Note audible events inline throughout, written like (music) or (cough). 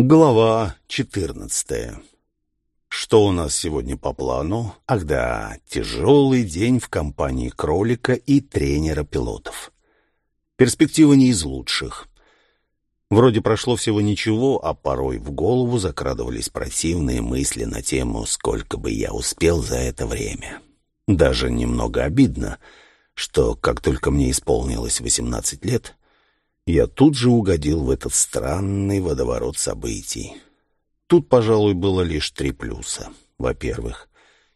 Глава 14. Что у нас сегодня по плану? Ах да, тяжелый день в компании кролика и тренера пилотов. Перспектива не из лучших. Вроде прошло всего ничего, а порой в голову закрадывались противные мысли на тему, сколько бы я успел за это время. Даже немного обидно, что как только мне исполнилось 18 лет, я тут же угодил в этот странный водоворот событий. Тут, пожалуй, было лишь три плюса. Во-первых,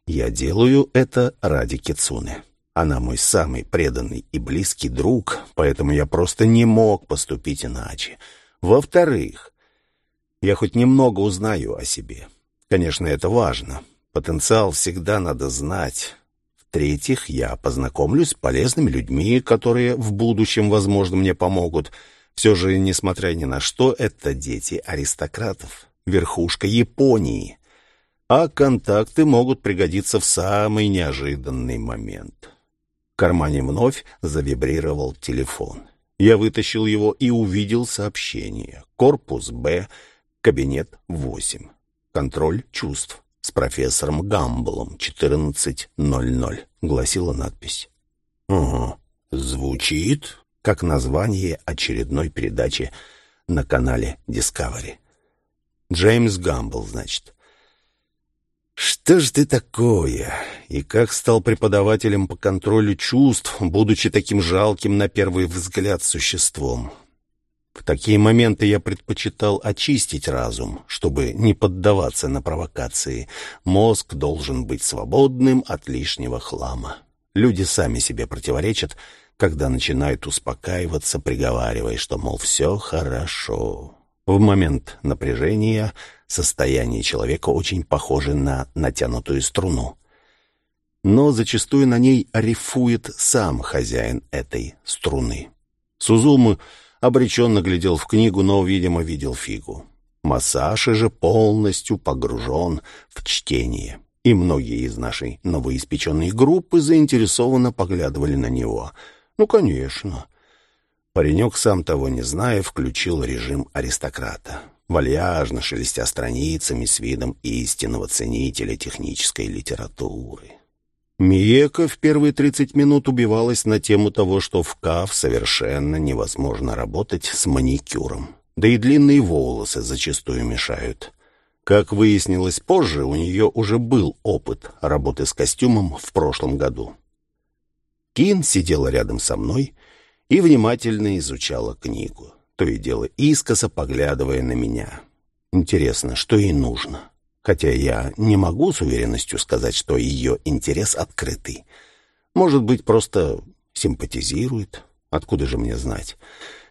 я делаю это ради Кицуны. Она мой самый преданный и близкий друг, поэтому я просто не мог поступить иначе. Во-вторых, я хоть немного узнаю о себе. Конечно, это важно. Потенциал всегда надо знать. В-третьих, я познакомлюсь с полезными людьми, которые в будущем, возможно, мне помогут. Все же, несмотря ни на что, это дети аристократов, верхушка Японии. А контакты могут пригодиться в самый неожиданный момент. В кармане вновь завибрировал телефон. Я вытащил его и увидел сообщение. Корпус Б, кабинет 8. Контроль чувств с профессором Гамблом 14.00, гласила надпись. Ого, звучит как название очередной передачи на канале Discovery. Джеймс Гамбл, значит. Что ж ты такое? И как стал преподавателем по контролю чувств, будучи таким жалким на первый взгляд существом? В такие моменты я предпочитал очистить разум, чтобы не поддаваться на провокации. Мозг должен быть свободным от лишнего хлама. Люди сами себе противоречат, когда начинают успокаиваться, приговаривая, что, мол, все хорошо. В момент напряжения состояние человека очень похоже на натянутую струну. Но зачастую на ней арифует сам хозяин этой струны. Сузуму обреченно глядел в книгу, но, видимо, видел фигу. Масаши же полностью погружен в чтение, и многие из нашей новоиспеченной группы заинтересованно поглядывали на него. Ну, конечно. Паренек, сам того не зная, включил режим аристократа, вальяжно шелестя страницами с видом истинного ценителя технической литературы. Миека в первые тридцать минут убивалась на тему того, что в КАФ совершенно невозможно работать с маникюром. Да и длинные волосы зачастую мешают. Как выяснилось позже, у нее уже был опыт работы с костюмом в прошлом году. Кин сидела рядом со мной и внимательно изучала книгу, то и дело искоса поглядывая на меня. Интересно, что ей нужно? Хотя я не могу с уверенностью сказать, что ее интерес открытый. Может быть, просто симпатизирует. Откуда же мне знать?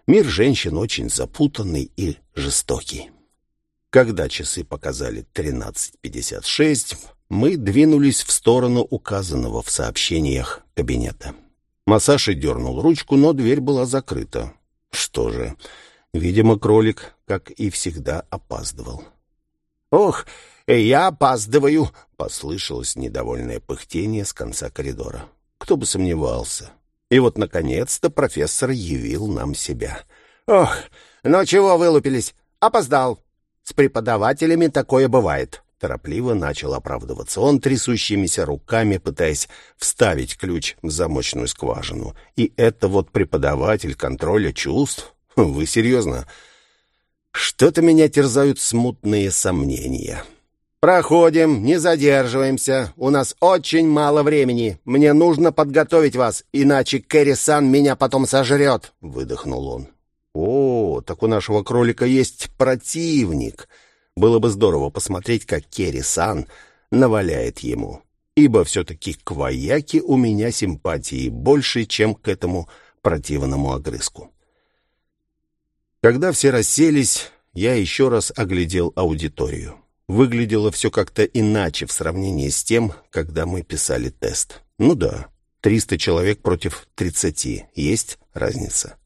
Мир женщин очень запутанный и жестокий. Когда часы показали 13.56, мы двинулись в сторону указанного в сообщениях кабинета. Масаши дернул ручку, но дверь была закрыта. Что же, видимо, кролик, как и всегда, опаздывал. «Ох, «Я опаздываю!» — послышалось недовольное пыхтение с конца коридора. Кто бы сомневался. И вот, наконец-то, профессор явил нам себя. «Ох, ну чего вылупились? Опоздал. С преподавателями такое бывает». Торопливо начал оправдываться он трясущимися руками, пытаясь вставить ключ в замочную скважину. «И это вот преподаватель контроля чувств? Вы серьезно?» «Что-то меня терзают смутные сомнения». «Проходим, не задерживаемся. У нас очень мало времени. Мне нужно подготовить вас, иначе Кэрри-сан меня потом сожрет», — выдохнул он. «О, так у нашего кролика есть противник. Было бы здорово посмотреть, как Керри-сан наваляет ему. Ибо все-таки к вояке у меня симпатии больше, чем к этому противному огрызку». Когда все расселись, я еще раз оглядел аудиторию. Выглядело все как-то иначе в сравнении с тем, когда мы писали тест. Ну да, 300 человек против 30. Есть разница.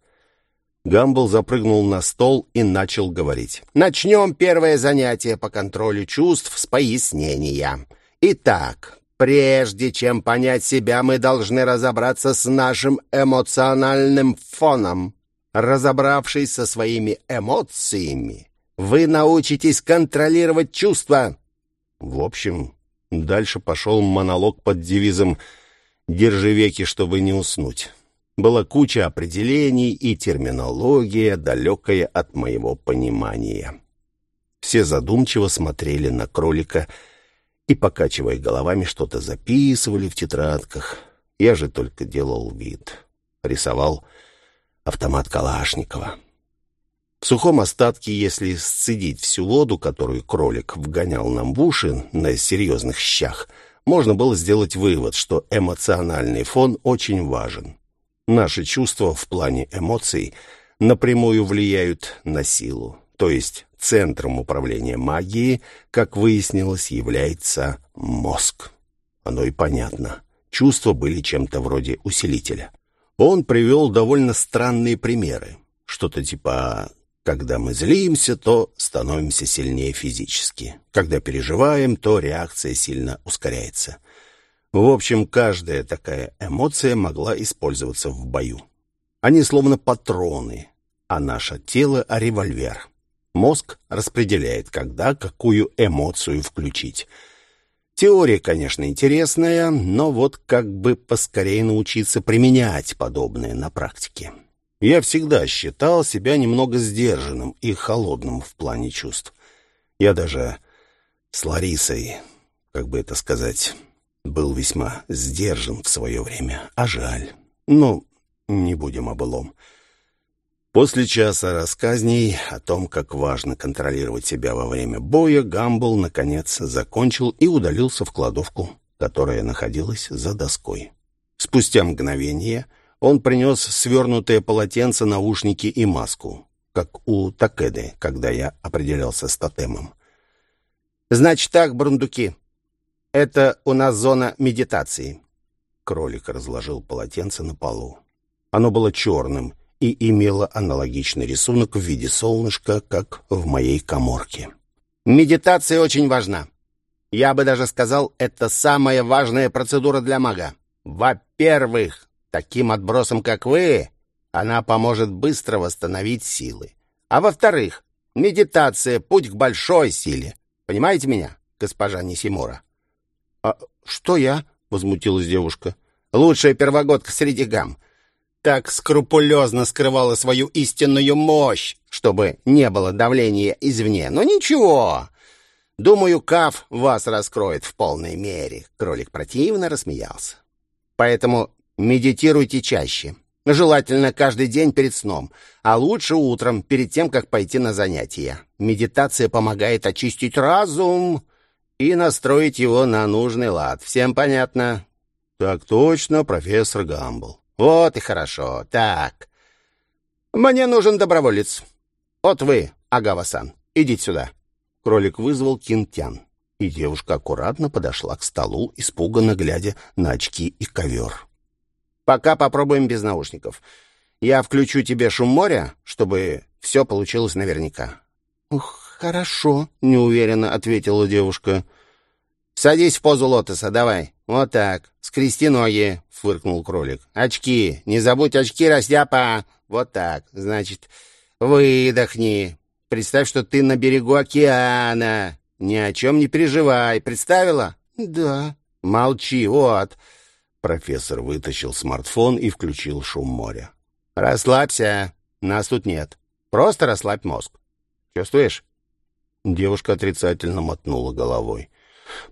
Гамбл запрыгнул на стол и начал говорить. «Начнем первое занятие по контролю чувств с пояснения. Итак, прежде чем понять себя, мы должны разобраться с нашим эмоциональным фоном. Разобравшись со своими эмоциями, Вы научитесь контролировать чувства. В общем, дальше пошел монолог под девизом «Держи веки, чтобы не уснуть». Была куча определений и терминология, далекая от моего понимания. Все задумчиво смотрели на кролика и, покачивая головами, что-то записывали в тетрадках. Я же только делал вид. Рисовал автомат Калашникова. В сухом остатке, если сцедить всю воду, которую кролик вгонял нам в уши на серьезных щах, можно было сделать вывод, что эмоциональный фон очень важен. Наши чувства в плане эмоций напрямую влияют на силу, то есть центром управления магией, как выяснилось, является мозг. Оно и понятно. Чувства были чем-то вроде усилителя. Он привел довольно странные примеры. Что-то типа когда мы злимся, то становимся сильнее физически. Когда переживаем, то реакция сильно ускоряется. В общем, каждая такая эмоция могла использоваться в бою. Они словно патроны, а наше тело — револьвер. Мозг распределяет, когда какую эмоцию включить. Теория, конечно, интересная, но вот как бы поскорее научиться применять подобное на практике. Я всегда считал себя немного сдержанным и холодным в плане чувств. Я даже с Ларисой, как бы это сказать, был весьма сдержан в свое время. А жаль. Ну, не будем о. После часа рассказней о том, как важно контролировать себя во время боя, Гамбл, наконец, закончил и удалился в кладовку, которая находилась за доской. Спустя мгновение он принес свернутое полотенце, наушники и маску, как у Такеды, когда я определялся с тотемом. «Значит так, брундуки, это у нас зона медитации». Кролик разложил полотенце на полу. Оно было черным и имело аналогичный рисунок в виде солнышка, как в моей коморке. «Медитация очень важна. Я бы даже сказал, это самая важная процедура для мага. Во-первых, таким отбросом, как вы, она поможет быстро восстановить силы. А во-вторых, медитация — путь к большой силе. Понимаете меня, госпожа Нисимура? «А что я?» — возмутилась девушка. «Лучшая первогодка среди гам. Так скрупулезно скрывала свою истинную мощь, чтобы не было давления извне. Но ничего. Думаю, Каф вас раскроет в полной мере». Кролик противно рассмеялся. «Поэтому медитируйте чаще». Желательно каждый день перед сном, а лучше утром, перед тем, как пойти на занятия. Медитация помогает очистить разум, и настроить его на нужный лад. Всем понятно? Так точно, профессор Гамбл. Вот и хорошо. Так. Мне нужен доброволец. Вот вы, Агава-сан. Идите сюда. Кролик вызвал Кинтян, и девушка аккуратно подошла к столу, испуганно глядя на очки и ковер. Пока попробуем без наушников. Я включу тебе шум моря, чтобы все получилось наверняка. Ух, «Хорошо», — неуверенно ответила девушка. «Садись в позу лотоса, давай. Вот так. Скрести ноги», — фыркнул кролик. «Очки. Не забудь очки, растяпа. Вот так. Значит, выдохни. Представь, что ты на берегу океана. Ни о чем не переживай. Представила?» «Да». «Молчи, вот». Профессор вытащил смартфон и включил шум моря. «Расслабься. Нас тут нет. Просто расслабь мозг. Чувствуешь?» Девушка отрицательно мотнула головой.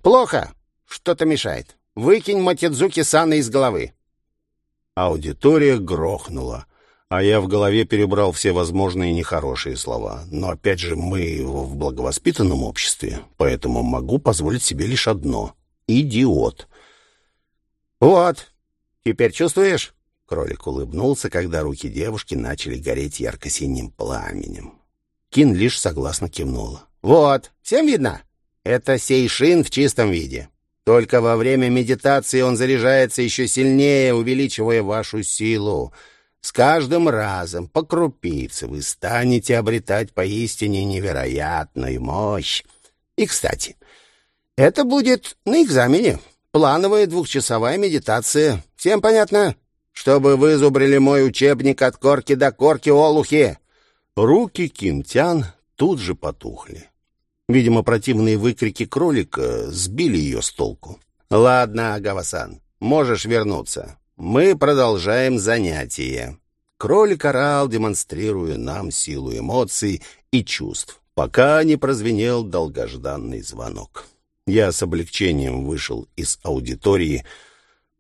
«Плохо. Что-то мешает. Выкинь Матидзуки-сана из головы». Аудитория грохнула, а я в голове перебрал все возможные нехорошие слова. Но опять же, мы в благовоспитанном обществе, поэтому могу позволить себе лишь одно — идиот. «Вот, теперь чувствуешь?» Кролик улыбнулся, когда руки девушки начали гореть ярко-синим пламенем. Кин лишь согласно кивнула. Вот, всем видно? Это сейшин в чистом виде. Только во время медитации он заряжается еще сильнее, увеличивая вашу силу. С каждым разом, по крупице, вы станете обретать поистине невероятную мощь. И, кстати, это будет на экзамене. Плановая двухчасовая медитация. Всем понятно? Чтобы вы зубрили мой учебник от корки до корки, олухи. Руки Кинтян тут же потухли. Видимо, противные выкрики кролика сбили ее с толку. «Ладно, Гавасан, можешь вернуться. Мы продолжаем занятие». Кролик орал, демонстрируя нам силу эмоций и чувств, пока не прозвенел долгожданный звонок. Я с облегчением вышел из аудитории,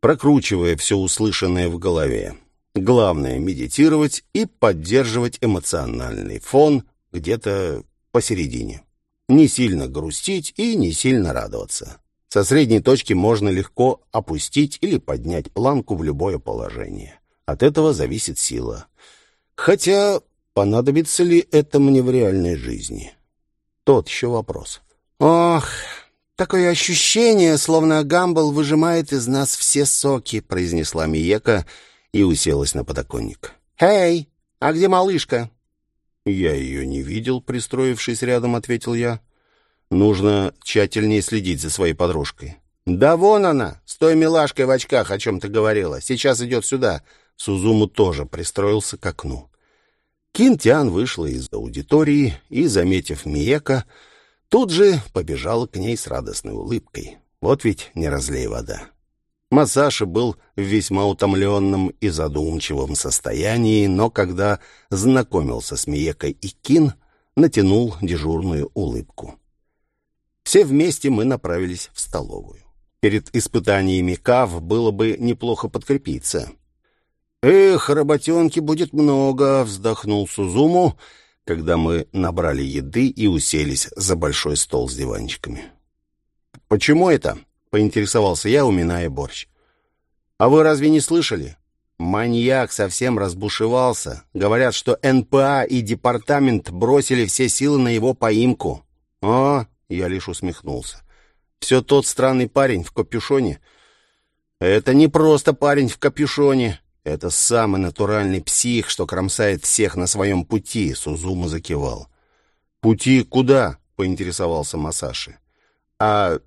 прокручивая все услышанное в голове. Главное — медитировать и поддерживать эмоциональный фон где-то посередине. Не сильно грустить и не сильно радоваться. Со средней точки можно легко опустить или поднять планку в любое положение. От этого зависит сила. Хотя понадобится ли это мне в реальной жизни? Тот еще вопрос. «Ох, такое ощущение, словно Гамбл выжимает из нас все соки», произнесла Миека и уселась на подоконник. «Эй, а где малышка?» «Я ее не видел», — пристроившись рядом, ответил я. «Нужно тщательнее следить за своей подружкой». «Да вон она, с той милашкой в очках, о чем ты говорила. Сейчас идет сюда». Сузуму тоже пристроился к окну. Кинтян вышла из аудитории и, заметив Миека, тут же побежала к ней с радостной улыбкой. Вот ведь не разлей вода. Масаша был в весьма утомленном и задумчивом состоянии, но когда знакомился с Миекой и Кин, натянул дежурную улыбку. Все вместе мы направились в столовую. Перед испытаниями КАВ было бы неплохо подкрепиться. «Эх, работенки будет много», — вздохнул Сузуму, когда мы набрали еды и уселись за большой стол с диванчиками. «Почему это?» поинтересовался я, уминая борщ. «А вы разве не слышали? Маньяк совсем разбушевался. Говорят, что НПА и департамент бросили все силы на его поимку». «А?» — я лишь усмехнулся. «Все тот странный парень в капюшоне». «Это не просто парень в капюшоне. Это самый натуральный псих, что кромсает всех на своем пути», — Сузума закивал. «Пути куда?» — поинтересовался Масаши. «А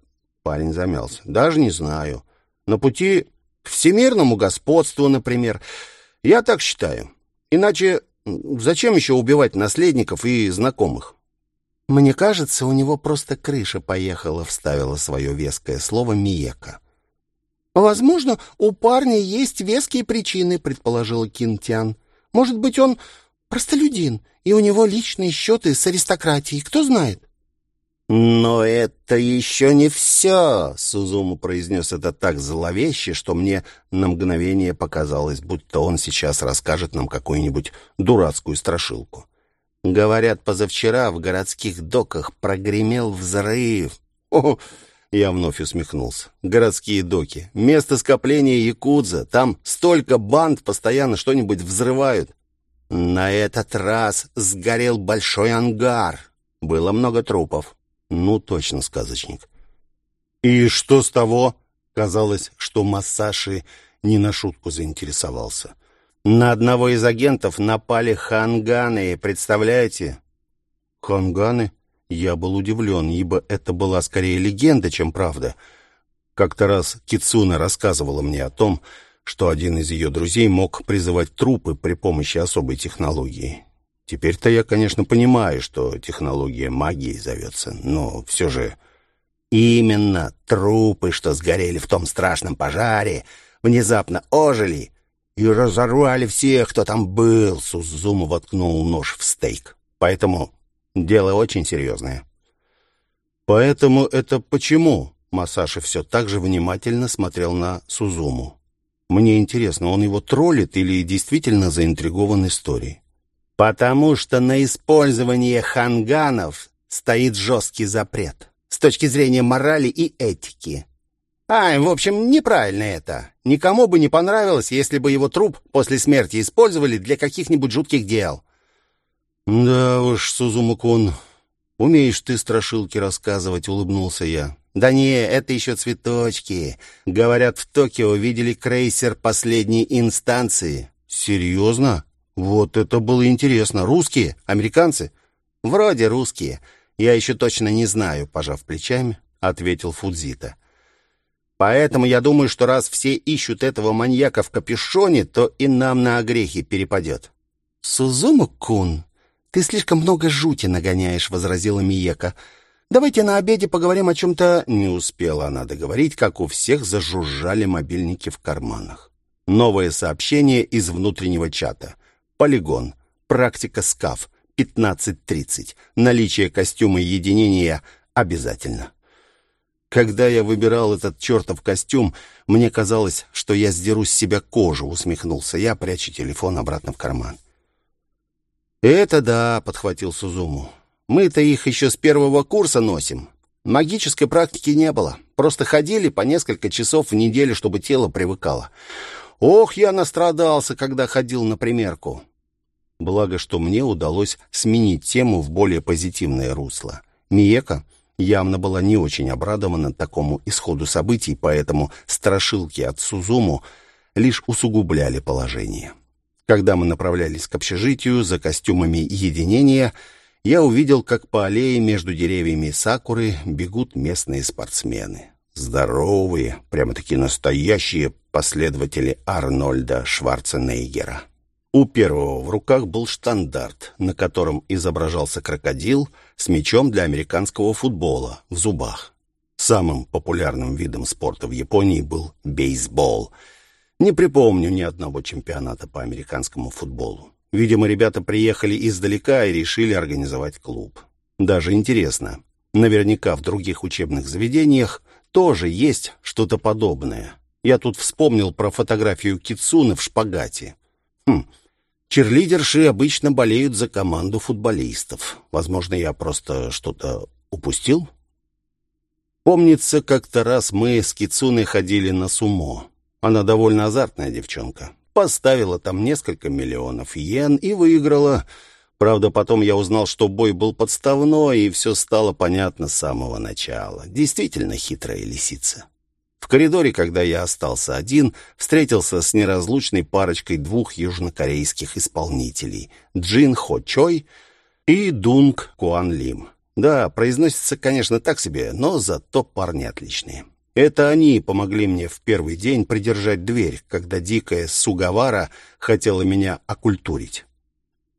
Парень замялся. «Даже не знаю. На пути к всемирному господству, например. Я так считаю. Иначе зачем еще убивать наследников и знакомых?» «Мне кажется, у него просто крыша поехала», — вставила свое веское слово Миека. «Возможно, у парня есть веские причины», — предположила Кинтян. «Может быть, он простолюдин, и у него личные счеты с аристократией, кто знает?» «Но это еще не все!» — Сузуму произнес это так зловеще, что мне на мгновение показалось, будто он сейчас расскажет нам какую-нибудь дурацкую страшилку. Говорят, позавчера в городских доках прогремел взрыв. О, я вновь усмехнулся. Городские доки. Место скопления якудза. Там столько банд постоянно что-нибудь взрывают. На этот раз сгорел большой ангар. Было много трупов. Ну, точно сказочник. И что с того? Казалось, что Массаши не на шутку заинтересовался. На одного из агентов напали ханганы, представляете? Ханганы? Я был удивлен, ибо это была скорее легенда, чем правда. Как-то раз Кицуна рассказывала мне о том, что один из ее друзей мог призывать трупы при помощи особой технологии. Теперь-то я, конечно, понимаю, что технология магии зовется, но все же... Именно трупы, что сгорели в том страшном пожаре, внезапно ожили и разорвали всех, кто там был. Сузуму воткнул нож в стейк. Поэтому дело очень серьезное. Поэтому это почему? Масаши все так же внимательно смотрел на Сузуму. Мне интересно, он его троллит или действительно заинтригован историей? Потому что на использование ханганов стоит жесткий запрет с точки зрения морали и этики. А, в общем, неправильно это. Никому бы не понравилось, если бы его труп после смерти использовали для каких-нибудь жутких дел. Да уж, Сузуму-кун, умеешь ты страшилки рассказывать, улыбнулся я. Да не, это еще цветочки. Говорят, в Токио видели крейсер последней инстанции. Серьезно? Вот это было интересно. Русские? Американцы? Вроде русские. Я еще точно не знаю, пожав плечами, ответил Фудзита. Поэтому я думаю, что раз все ищут этого маньяка в капюшоне, то и нам на огрехи перепадет. Сузуму-кун, «Ты слишком много жути нагоняешь», — возразила Миека. «Давайте на обеде поговорим о чем-то...» Не успела она договорить, как у всех зажужжали мобильники в карманах. Новое сообщение из внутреннего чата. «Полигон. Практика СКАФ. 15.30. Наличие костюма единения обязательно». Когда я выбирал этот чертов костюм, мне казалось, что я сдеру с себя кожу, усмехнулся я, пряча телефон обратно в карман. «Это да», — подхватил Сузуму. «Мы-то их еще с первого курса носим. Магической практики не было. Просто ходили по несколько часов в неделю, чтобы тело привыкало. Ох, я настрадался, когда ходил на примерку». Благо, что мне удалось сменить тему в более позитивное русло. Миека явно была не очень обрадована такому исходу событий, поэтому страшилки от Сузуму лишь усугубляли положение. Когда мы направлялись к общежитию за костюмами единения, я увидел, как по аллее между деревьями сакуры бегут местные спортсмены. Здоровые, прямо-таки настоящие последователи Арнольда Шварценеггера. У первого в руках был штандарт, на котором изображался крокодил с мячом для американского футбола в зубах. Самым популярным видом спорта в Японии был бейсбол — не припомню ни одного чемпионата по американскому футболу. Видимо, ребята приехали издалека и решили организовать клуб. Даже интересно. Наверняка в других учебных заведениях тоже есть что-то подобное. Я тут вспомнил про фотографию Кицуны в шпагате. Хм, черлидерши обычно болеют за команду футболистов. Возможно, я просто что-то упустил? Помнится, как-то раз мы с Кицуной ходили на сумо. Она довольно азартная девчонка. Поставила там несколько миллионов йен и выиграла. Правда, потом я узнал, что бой был подставной, и все стало понятно с самого начала. Действительно хитрая лисица. В коридоре, когда я остался один, встретился с неразлучной парочкой двух южнокорейских исполнителей — Джин Хо Чой и Дунг Куан Лим. Да, произносится, конечно, так себе, но зато парни отличные. Это они помогли мне в первый день придержать дверь, когда дикая Сугавара хотела меня окультурить.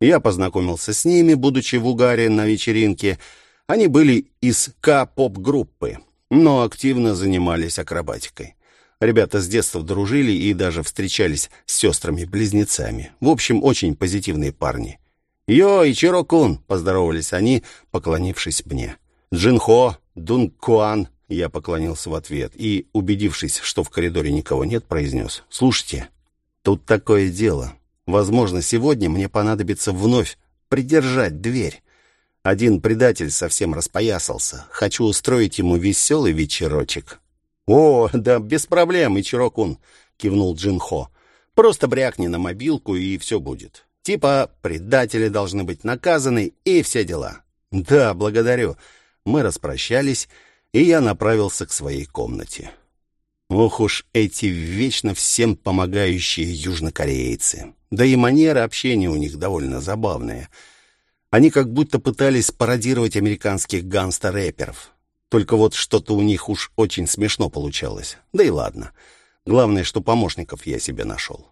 Я познакомился с ними, будучи в угаре на вечеринке. Они были из К-поп-группы, но активно занимались акробатикой. Ребята с детства дружили и даже встречались с сестрами-близнецами. В общем, очень позитивные парни. «Йо, Ичиро-кун!» — поздоровались они, поклонившись мне. «Джинхо, Дункуан, я поклонился в ответ и, убедившись, что в коридоре никого нет, произнес. «Слушайте, тут такое дело. Возможно, сегодня мне понадобится вновь придержать дверь. Один предатель совсем распоясался. Хочу устроить ему веселый вечерочек». «О, да без проблем, Ичирокун», — кивнул Джинхо. «Просто брякни на мобилку, и все будет. Типа предатели должны быть наказаны, и все дела». «Да, благодарю». Мы распрощались, и я направился к своей комнате. Ох уж эти вечно всем помогающие южнокорейцы. Да и манера общения у них довольно забавная. Они как будто пытались пародировать американских гангстер-рэперов. Только вот что-то у них уж очень смешно получалось. Да и ладно. Главное, что помощников я себе нашел.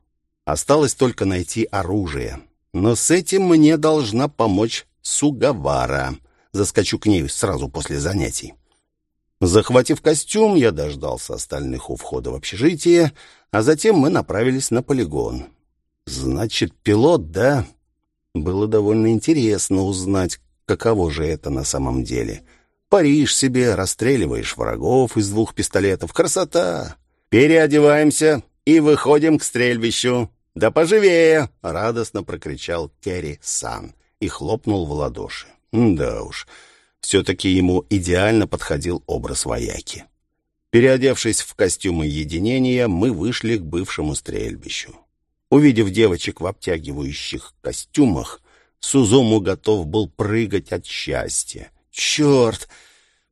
Осталось только найти оружие. Но с этим мне должна помочь Сугавара. Заскочу к ней сразу после занятий. Захватив костюм, я дождался остальных у входа в общежитие, а затем мы направились на полигон. Значит, пилот, да? Было довольно интересно узнать, каково же это на самом деле. Паришь себе, расстреливаешь врагов из двух пистолетов. Красота! Переодеваемся и выходим к стрельбищу. Да поживее! Радостно прокричал Керри Сан и хлопнул в ладоши. Да уж... Все-таки ему идеально подходил образ вояки. Переодевшись в костюмы единения, мы вышли к бывшему стрельбищу. Увидев девочек в обтягивающих костюмах, Сузому готов был прыгать от счастья. «Черт!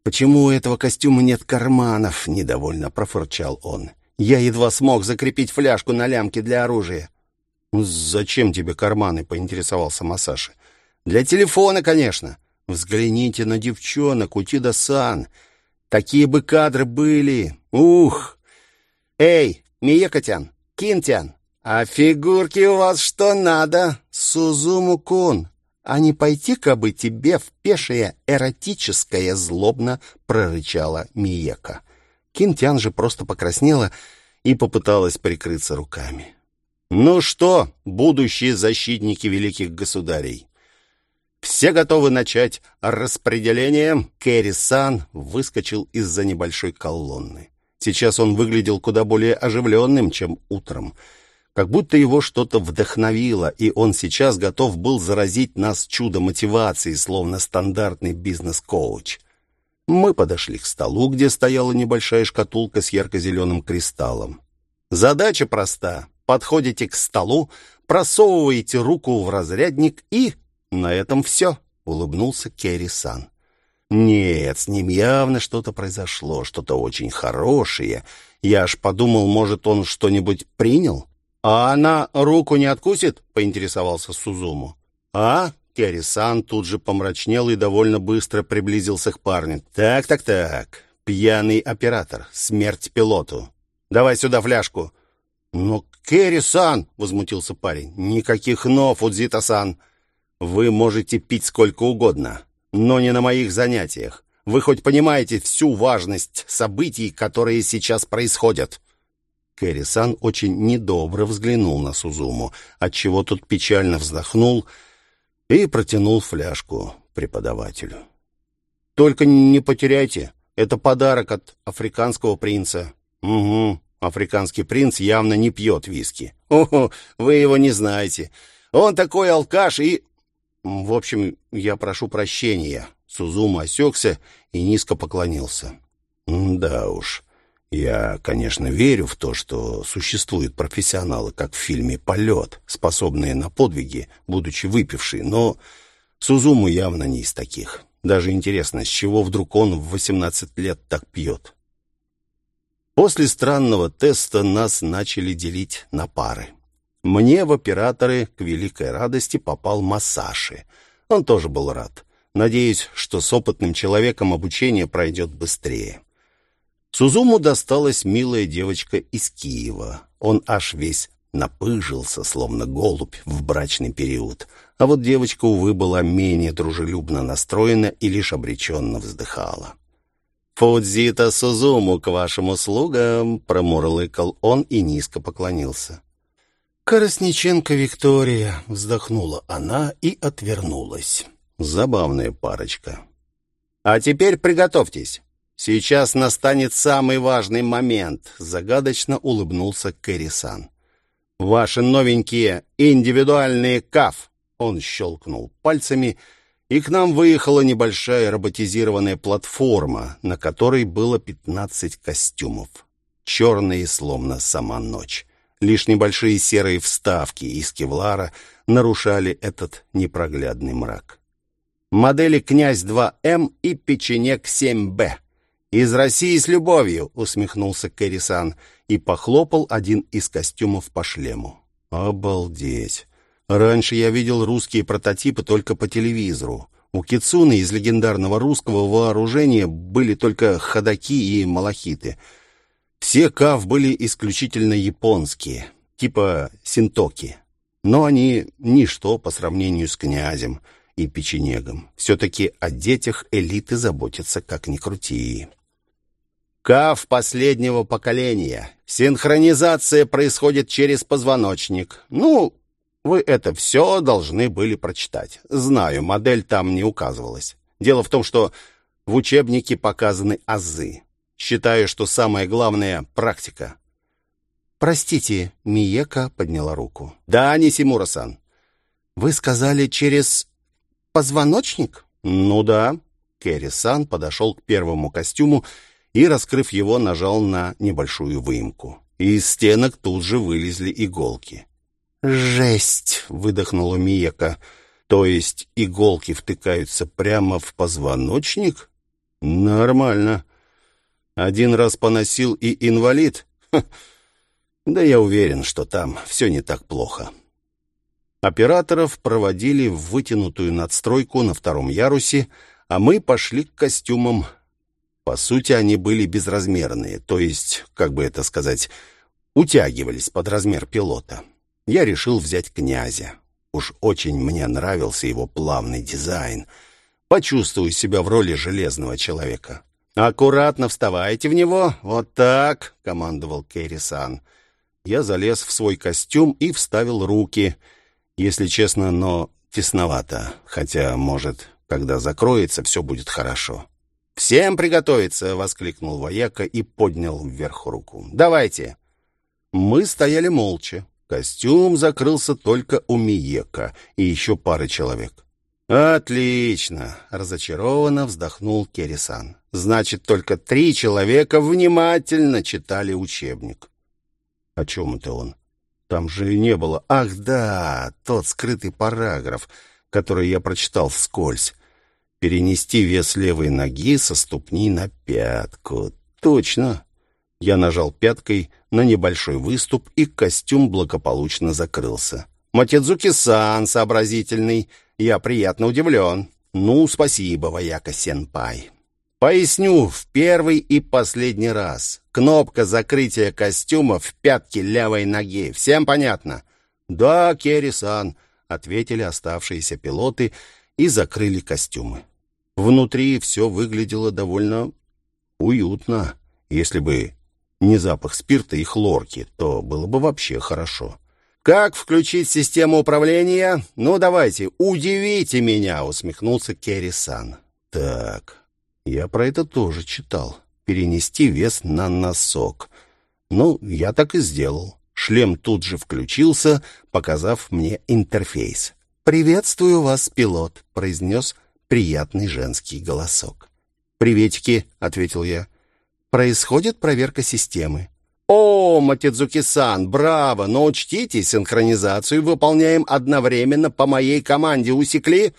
Почему у этого костюма нет карманов?» — недовольно профырчал он. «Я едва смог закрепить фляжку на лямке для оружия». «Зачем тебе карманы?» — поинтересовался Масаши. «Для телефона, конечно. Взгляните на девчонок, Утида-сан. Такие бы кадры были. Ух! Эй, Миекотян, Кинтян, а фигурки у вас что надо? Сузуму-кун, а не пойти-ка бы тебе в пешее эротическое злобно прорычала Миека. Кинтян же просто покраснела и попыталась прикрыться руками. Ну что, будущие защитники великих государей, все готовы начать распределение. Кэрри-сан выскочил из-за небольшой колонны. Сейчас он выглядел куда более оживленным, чем утром. Как будто его что-то вдохновило, и он сейчас готов был заразить нас чудо мотивации, словно стандартный бизнес-коуч. Мы подошли к столу, где стояла небольшая шкатулка с ярко-зеленым кристаллом. Задача проста. Подходите к столу, просовываете руку в разрядник и... На этом все, улыбнулся Керри-сан. Нет, с ним явно что-то произошло, что-то очень хорошее. Я аж подумал, может, он что-нибудь принял? А она руку не откусит? Поинтересовался Сузуму. А? Керри-сан тут же помрачнел и довольно быстро приблизился к парню. Так, так, так. Пьяный оператор. Смерть пилоту. Давай сюда фляжку. Но Керри-сан, возмутился парень. Никаких но, Фудзита-сан. Вы можете пить сколько угодно, но не на моих занятиях. Вы хоть понимаете всю важность событий, которые сейчас происходят?» Кэрри-сан очень недобро взглянул на Сузуму, отчего тот печально вздохнул и протянул фляжку преподавателю. «Только не потеряйте. Это подарок от африканского принца». «Угу. Африканский принц явно не пьет виски». «О, вы его не знаете. Он такой алкаш и...» В общем, я прошу прощения. Сузума осекся и низко поклонился. Да уж. Я, конечно, верю в то, что существуют профессионалы, как в фильме «Полет», способные на подвиги, будучи выпившие, но Сузуму явно не из таких. Даже интересно, с чего вдруг он в 18 лет так пьет? После странного теста нас начали делить на пары. Мне в операторы к великой радости попал Масаши. Он тоже был рад. Надеюсь, что с опытным человеком обучение пройдет быстрее. Сузуму досталась милая девочка из Киева. Он аж весь напыжился, словно голубь в брачный период. А вот девочка, увы, была менее дружелюбно настроена и лишь обреченно вздыхала. «Фудзита Сузуму к вашим услугам!» — промурлыкал он и низко поклонился. «Колесниченко Виктория», — вздохнула она и отвернулась. Забавная парочка. «А теперь приготовьтесь. Сейчас настанет самый важный момент», — загадочно улыбнулся Кэрисан. «Ваши новенькие индивидуальные каф!» Он щелкнул пальцами, и к нам выехала небольшая роботизированная платформа, на которой было пятнадцать костюмов. Черные, словно сама ночь. Лишь небольшие серые вставки из кевлара нарушали этот непроглядный мрак. Модели «Князь-2М» и «Печенек-7Б». «Из России с любовью», — усмехнулся Кэрисан и похлопал один из костюмов по шлему. «Обалдеть! Раньше я видел русские прототипы только по телевизору. У Кицуны из легендарного русского вооружения были только ходаки и малахиты — все кав были исключительно японские, типа синтоки. Но они ничто по сравнению с князем и печенегом. Все-таки о детях элиты заботятся как ни крути. Кав последнего поколения. Синхронизация происходит через позвоночник. Ну, вы это все должны были прочитать. Знаю, модель там не указывалась. Дело в том, что в учебнике показаны азы. Считаю, что самое главное — практика. «Простите», — Миека подняла руку. «Да, Нисимура-сан». «Вы сказали через позвоночник?» «Ну да». Керри-сан подошел к первому костюму и, раскрыв его, нажал на небольшую выемку. Из стенок тут же вылезли иголки. «Жесть!» — выдохнула Миека. «То есть иголки втыкаются прямо в позвоночник?» «Нормально. Один раз поносил и инвалид? Ха. Да я уверен, что там все не так плохо. Операторов проводили в вытянутую надстройку на втором ярусе, а мы пошли к костюмам. По сути, они были безразмерные, то есть, как бы это сказать, утягивались под размер пилота. Я решил взять князя. Уж очень мне нравился его плавный дизайн. Почувствую себя в роли железного человека. «Аккуратно вставайте в него. Вот так», — командовал Керри-сан. Я залез в свой костюм и вставил руки. Если честно, но тесновато. Хотя, может, когда закроется, все будет хорошо. «Всем приготовиться!» — воскликнул вояка и поднял вверх руку. «Давайте!» Мы стояли молча. Костюм закрылся только у Миека и еще пары человек. «Отлично!» — разочарованно вздохнул Керрисан. «Значит, только три человека внимательно читали учебник». «О чем это он? Там же не было...» «Ах да, тот скрытый параграф, который я прочитал вскользь. Перенести вес левой ноги со ступни на пятку. Точно!» Я нажал пяткой на небольшой выступ, и костюм благополучно закрылся. «Матидзуки-сан сообразительный!» Я приятно удивлен. Ну, спасибо, вояка-сенпай. Поясню в первый и последний раз. Кнопка закрытия костюма в пятке левой ноги. Всем понятно? Да, Керри-сан, ответили оставшиеся пилоты и закрыли костюмы. Внутри все выглядело довольно уютно. Если бы не запах спирта и хлорки, то было бы вообще хорошо. «Как включить систему управления? Ну, давайте, удивите меня!» — усмехнулся Керри-сан. «Так, я про это тоже читал. Перенести вес на носок. Ну, я так и сделал. Шлем тут же включился, показав мне интерфейс. «Приветствую вас, пилот», — произнес приятный женский голосок. «Приветики», — ответил я. «Происходит проверка системы. «О, Матидзуки-сан, браво! Но учтите, синхронизацию выполняем одновременно по моей команде. Усекли?»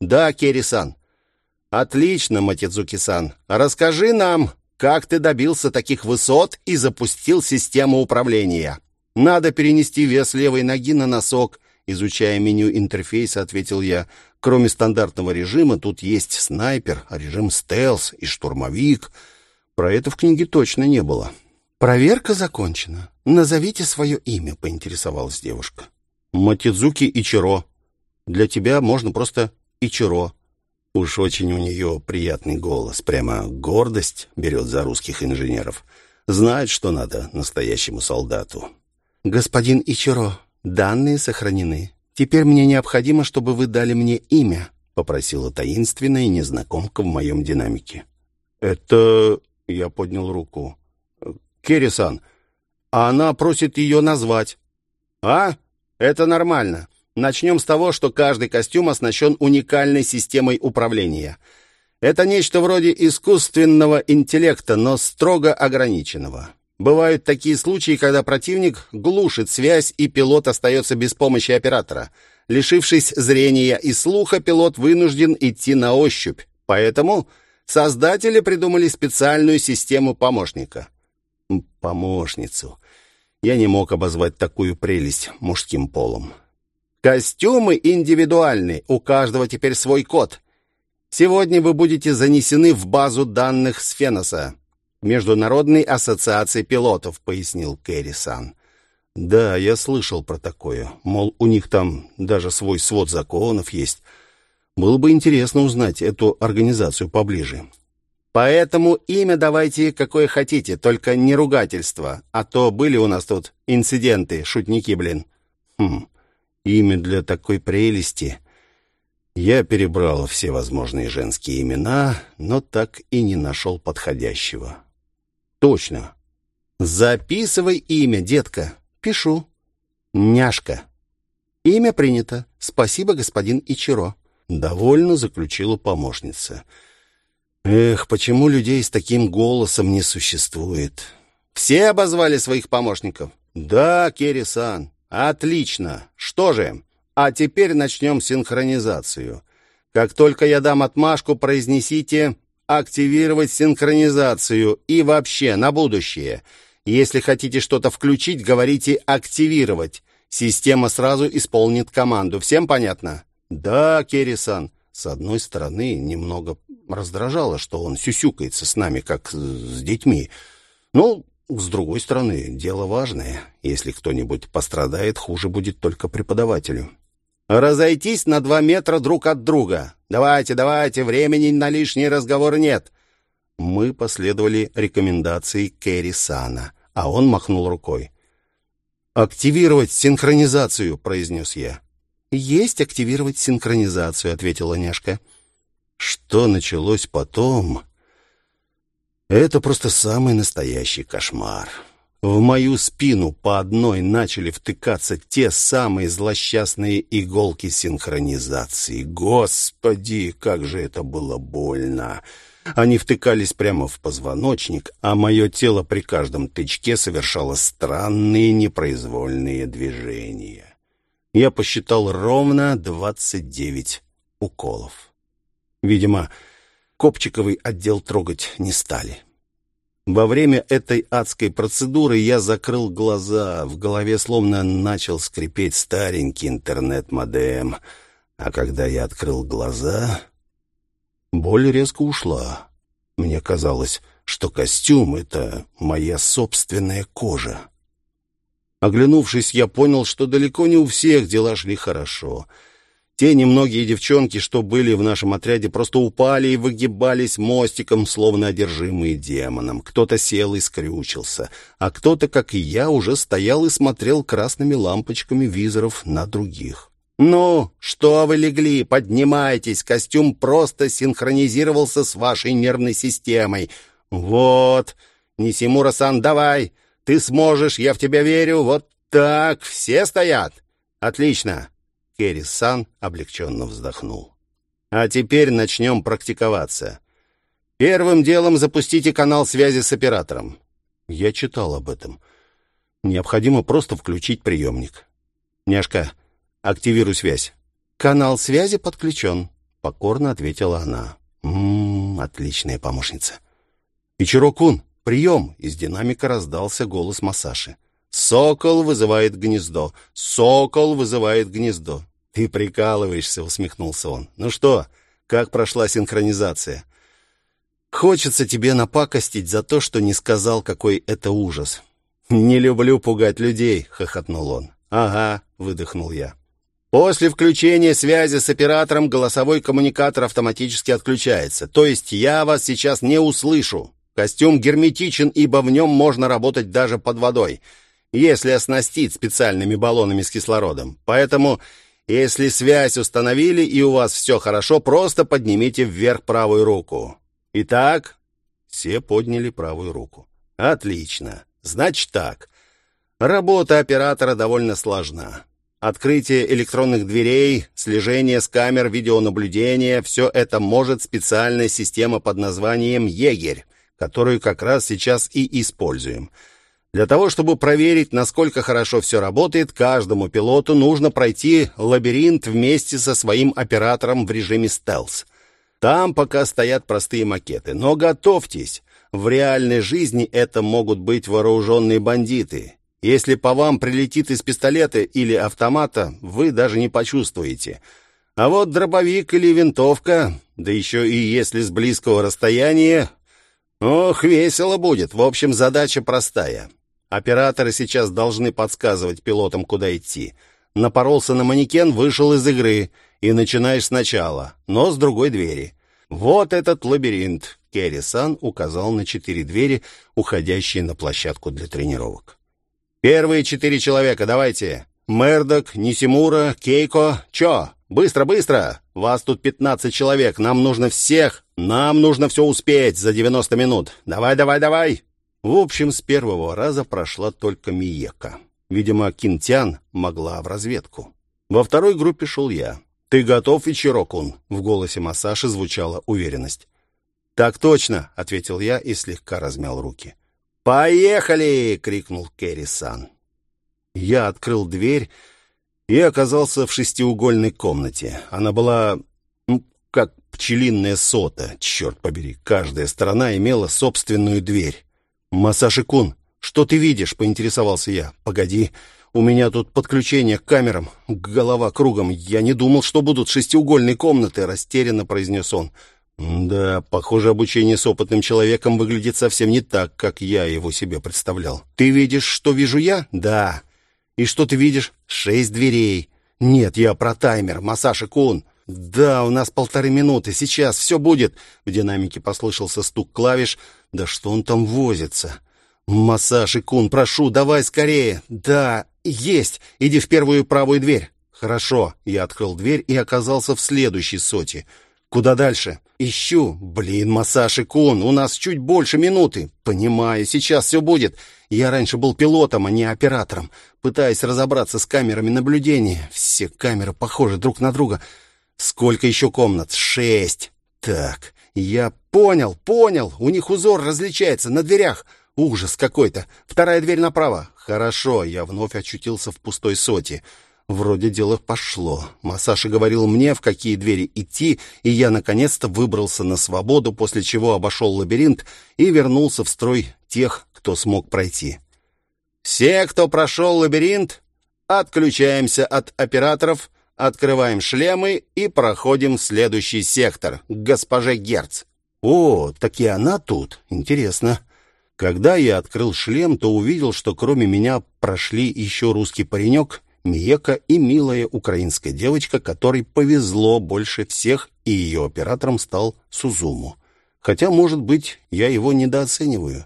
«Да, Керри-сан». «Отлично, Матидзуки-сан. Расскажи нам, как ты добился таких высот и запустил систему управления?» «Надо перенести вес левой ноги на носок», изучая меню интерфейса, ответил я. «Кроме стандартного режима, тут есть снайпер, режим стелс и штурмовик. Про это в книге точно не было». «Проверка закончена. Назовите свое имя», — поинтересовалась девушка. «Матидзуки Ичиро. Для тебя можно просто Ичиро». Уж очень у нее приятный голос, прямо гордость берет за русских инженеров. Знает, что надо настоящему солдату. «Господин Ичиро, данные сохранены. Теперь мне необходимо, чтобы вы дали мне имя», — попросила таинственная незнакомка в моем динамике. «Это...» — я поднял руку. Керрисан, а она просит ее назвать. А? Это нормально. Начнем с того, что каждый костюм оснащен уникальной системой управления. Это нечто вроде искусственного интеллекта, но строго ограниченного. Бывают такие случаи, когда противник глушит связь, и пилот остается без помощи оператора. Лишившись зрения и слуха, пилот вынужден идти на ощупь. Поэтому создатели придумали специальную систему помощника — помощницу. Я не мог обозвать такую прелесть мужским полом. Костюмы индивидуальны, у каждого теперь свой код. Сегодня вы будете занесены в базу данных Сфеноса, Международной ассоциации пилотов, пояснил Кэрри-сан. Да, я слышал про такое. Мол, у них там даже свой свод законов есть. Было бы интересно узнать эту организацию поближе. Поэтому имя давайте какое хотите, только не ругательство, а то были у нас тут инциденты, шутники, блин. Хм, имя для такой прелести. Я перебрал все возможные женские имена, но так и не нашел подходящего. Точно. Записывай имя, детка. Пишу. Няшка. Имя принято. Спасибо, господин Ичиро. Довольно заключила помощница. — Эх, почему людей с таким голосом не существует? Все обозвали своих помощников? Да, Керри-сан. Отлично. Что же, а теперь начнем синхронизацию. Как только я дам отмашку, произнесите «активировать синхронизацию» и вообще на будущее. Если хотите что-то включить, говорите «активировать». Система сразу исполнит команду. Всем понятно? Да, Керри-сан. С одной стороны, немного раздражало, что он сюсюкается с нами, как с детьми. Но, с другой стороны, дело важное. Если кто-нибудь пострадает, хуже будет только преподавателю. Разойтись на два метра друг от друга. Давайте, давайте, времени на лишние разговоры нет. Мы последовали рекомендации Кэрри Сана, а он махнул рукой. «Активировать синхронизацию», — произнес я. «Есть активировать синхронизацию», — ответила няшка. Что началось потом? Это просто самый настоящий кошмар. В мою спину по одной начали втыкаться те самые злосчастные иголки синхронизации. Господи, как же это было больно! Они втыкались прямо в позвоночник, а мое тело при каждом тычке совершало странные непроизвольные движения. Я посчитал ровно двадцать девять уколов. Видимо, Копчиковый отдел трогать не стали. Во время этой адской процедуры я закрыл глаза, в голове словно начал скрипеть старенький интернет-модем. А когда я открыл глаза, боль резко ушла. Мне казалось, что костюм — это моя собственная кожа. Оглянувшись, я понял, что далеко не у всех дела шли хорошо — те немногие девчонки, что были в нашем отряде, просто упали и выгибались мостиком, словно одержимые демоном. Кто-то сел и скрючился, а кто-то, как и я, уже стоял и смотрел красными лампочками визоров на других. «Ну, что вы легли? Поднимайтесь! Костюм просто синхронизировался с вашей нервной системой. Вот! Нисимура-сан, давай! Ты сможешь, я в тебя верю! Вот так! Все стоят! Отлично! Керри-сан облегченно вздохнул. «А теперь начнем практиковаться. Первым делом запустите канал связи с оператором». Я читал об этом. Необходимо просто включить приемник. «Няшка, активируй связь». «Канал связи подключен», — покорно ответила она. «Ммм, отличная помощница». «Ичиро-кун, прием!» — из динамика раздался голос Масаши. «Сокол вызывает гнездо! Сокол вызывает гнездо!» «Ты прикалываешься», — усмехнулся он. «Ну что, как прошла синхронизация?» «Хочется тебе напакостить за то, что не сказал, какой это ужас». «Не люблю пугать людей», — хохотнул он. «Ага», — выдохнул я. После включения связи с оператором голосовой коммуникатор автоматически отключается. То есть я вас сейчас не услышу. Костюм герметичен, ибо в нем можно работать даже под водой, если оснастить специальными баллонами с кислородом. Поэтому если связь установили и у вас все хорошо, просто поднимите вверх правую руку. Итак, все подняли правую руку. Отлично. Значит так. Работа оператора довольно сложна. Открытие электронных дверей, слежение с камер видеонаблюдения – все это может специальная система под названием «Егерь», которую как раз сейчас и используем – для того, чтобы проверить, насколько хорошо все работает, каждому пилоту нужно пройти лабиринт вместе со своим оператором в режиме стелс. Там пока стоят простые макеты, но готовьтесь, в реальной жизни это могут быть вооруженные бандиты. Если по вам прилетит из пистолета или автомата, вы даже не почувствуете. А вот дробовик или винтовка, да еще и если с близкого расстояния, ох, весело будет. В общем, задача простая. Операторы сейчас должны подсказывать пилотам, куда идти. Напоролся на манекен, вышел из игры. И начинаешь сначала, но с другой двери. Вот этот лабиринт. Керри-сан указал на четыре двери, уходящие на площадку для тренировок. «Первые четыре человека, давайте. Мердок, Нисимура, Кейко. Чё? Быстро, быстро! Вас тут пятнадцать человек. Нам нужно всех. Нам нужно все успеть за девяносто минут. Давай, давай, давай!» В общем, с первого раза прошла только Миека. Видимо, Кинтян могла в разведку. Во второй группе шел я. «Ты готов, Ичирокун?» В голосе Масаши звучала уверенность. «Так точно», — ответил я и слегка размял руки. «Поехали!» — крикнул Керри-сан. Я открыл дверь и оказался в шестиугольной комнате. Она была, ну, как пчелиная сота, черт побери. Каждая сторона имела собственную дверь. «Масаши-кун, что ты видишь?» — поинтересовался я. «Погоди, у меня тут подключение к камерам, голова кругом. Я не думал, что будут шестиугольные комнаты», — растерянно произнес он. «Да, похоже, обучение с опытным человеком выглядит совсем не так, как я его себе представлял. Ты видишь, что вижу я?» «Да». «И что ты видишь?» «Шесть дверей. «Нет, я про таймер, массаж и кун». «Да, у нас полторы минуты, сейчас все будет». В динамике послышался стук клавиш. «Да что он там возится?» «Массаж и кун, прошу, давай скорее». «Да, есть. Иди в первую правую дверь». «Хорошо». Я открыл дверь и оказался в следующей соте. «Куда дальше?» «Ищу. Блин, массаж и кун, у нас чуть больше минуты». «Понимаю, сейчас все будет. Я раньше был пилотом, а не оператором. Пытаясь разобраться с камерами наблюдения. Все камеры похожи друг на друга. Сколько еще комнат? Шесть. Так, я понял, понял. У них узор различается на дверях. Ужас какой-то. Вторая дверь направо. Хорошо, я вновь очутился в пустой соте. Вроде дело пошло. Массаша говорил мне, в какие двери идти, и я наконец-то выбрался на свободу, после чего обошел лабиринт и вернулся в строй тех, кто смог пройти. Все, кто прошел лабиринт, отключаемся от операторов, Открываем шлемы и проходим в следующий сектор, к госпоже Герц. О, так и она тут. Интересно. Когда я открыл шлем, то увидел, что кроме меня прошли еще русский паренек, Миека и милая украинская девочка, которой повезло больше всех, и ее оператором стал Сузуму. Хотя, может быть, я его недооцениваю.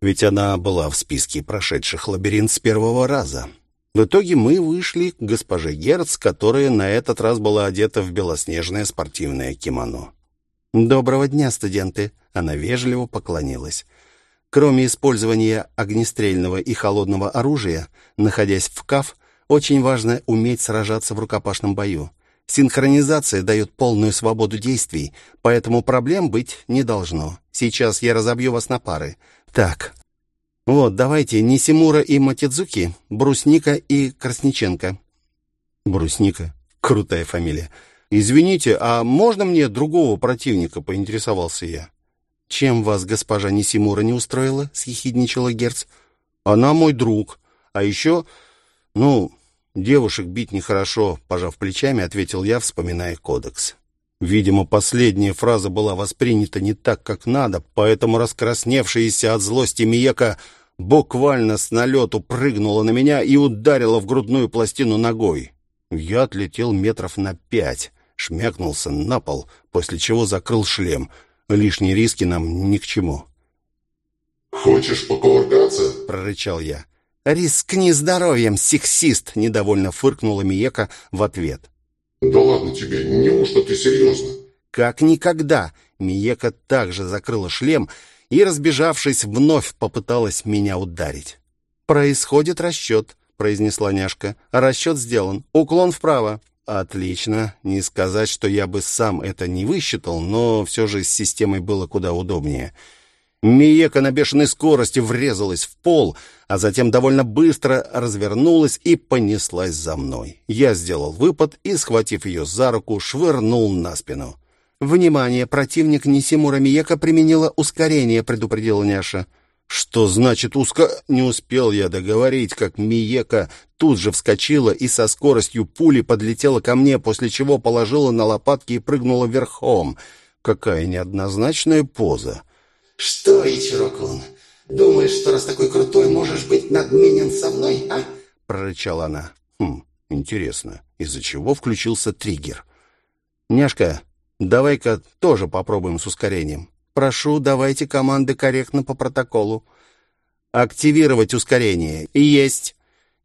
Ведь она была в списке прошедших лабиринт с первого раза. В итоге мы вышли к госпоже Герц, которая на этот раз была одета в белоснежное спортивное кимоно. «Доброго дня, студенты!» Она вежливо поклонилась. Кроме использования огнестрельного и холодного оружия, находясь в КАФ, очень важно уметь сражаться в рукопашном бою. Синхронизация дает полную свободу действий, поэтому проблем быть не должно. Сейчас я разобью вас на пары. Так, вот, давайте Нисимура и Матидзуки, Брусника и Красниченко. Брусника? Крутая фамилия. Извините, а можно мне другого противника, поинтересовался я. Чем вас госпожа Нисимура не устроила? съехидничала Герц. Она мой друг. А еще, ну, девушек бить нехорошо, пожав плечами, ответил я, вспоминая кодекс. Видимо, последняя фраза была воспринята не так, как надо, поэтому раскрасневшаяся от злости Миека буквально с налету прыгнула на меня и ударила в грудную пластину ногой. Я отлетел метров на пять, шмякнулся на пол, после чего закрыл шлем. Лишние риски нам ни к чему. «Хочешь покувыркаться?» — прорычал я. «Рискни здоровьем, сексист!» — недовольно фыркнула Миека в ответ. «Да ладно тебе, неужто ты серьезно?» «Как никогда!» Миека также закрыла шлем и, разбежавшись, вновь попыталась меня ударить. «Происходит расчет», — произнесла няшка. «Расчет сделан. Уклон вправо». «Отлично. Не сказать, что я бы сам это не высчитал, но все же с системой было куда удобнее». Миека на бешеной скорости врезалась в пол, а затем довольно быстро развернулась и понеслась за мной. Я сделал выпад и, схватив ее за руку, швырнул на спину. «Внимание! Противник Нисимура Миека применила ускорение», — предупредила Няша. «Что значит уска...» Не успел я договорить, как Миека тут же вскочила и со скоростью пули подлетела ко мне, после чего положила на лопатки и прыгнула верхом. Какая неоднозначная поза. «Что, Ичирокун, думаешь, что раз такой крутой, можешь быть надменен со мной, а?» — прорычала она. «Хм, интересно, из-за чего включился триггер?» «Няшка, давай-ка тоже попробуем с ускорением. Прошу, давайте команды корректно по протоколу. Активировать ускорение. Есть!»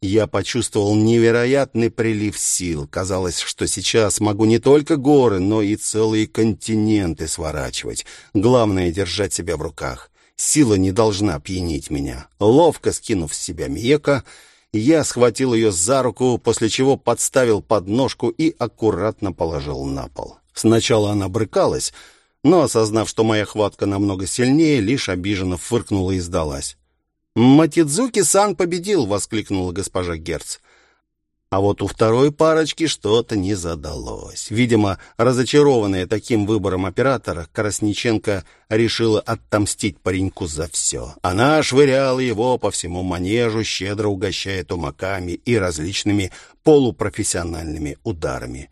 Я почувствовал невероятный прилив сил. Казалось, что сейчас могу не только горы, но и целые континенты сворачивать. Главное — держать себя в руках. Сила не должна пьянить меня. Ловко скинув с себя Мьека, я схватил ее за руку, после чего подставил подножку и аккуратно положил на пол. Сначала она брыкалась, но, осознав, что моя хватка намного сильнее, лишь обиженно фыркнула и сдалась. «Матидзуки-сан победил!» — воскликнула госпожа Герц. А вот у второй парочки что-то не задалось. Видимо, разочарованная таким выбором оператора, Красниченко решила отомстить пареньку за все. Она швыряла его по всему манежу, щедро угощая тумаками и различными полупрофессиональными ударами.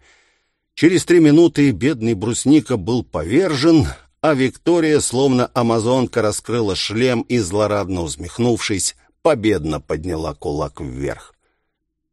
Через три минуты бедный брусника был повержен, а Виктория, словно амазонка, раскрыла шлем и, злорадно усмехнувшись, победно подняла кулак вверх.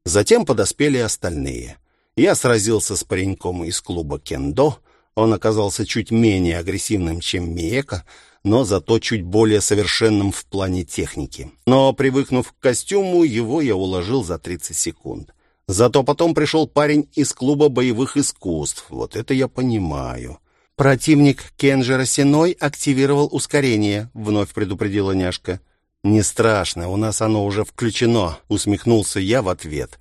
Затем подоспели остальные. Я сразился с пареньком из клуба кендо. Он оказался чуть менее агрессивным, чем Миека, но зато чуть более совершенным в плане техники. Но, привыкнув к костюму, его я уложил за 30 секунд. Зато потом пришел парень из клуба боевых искусств. Вот это я понимаю. «Противник Кенджера Синой активировал ускорение», — вновь предупредила няшка. «Не страшно, у нас оно уже включено», — усмехнулся я в ответ.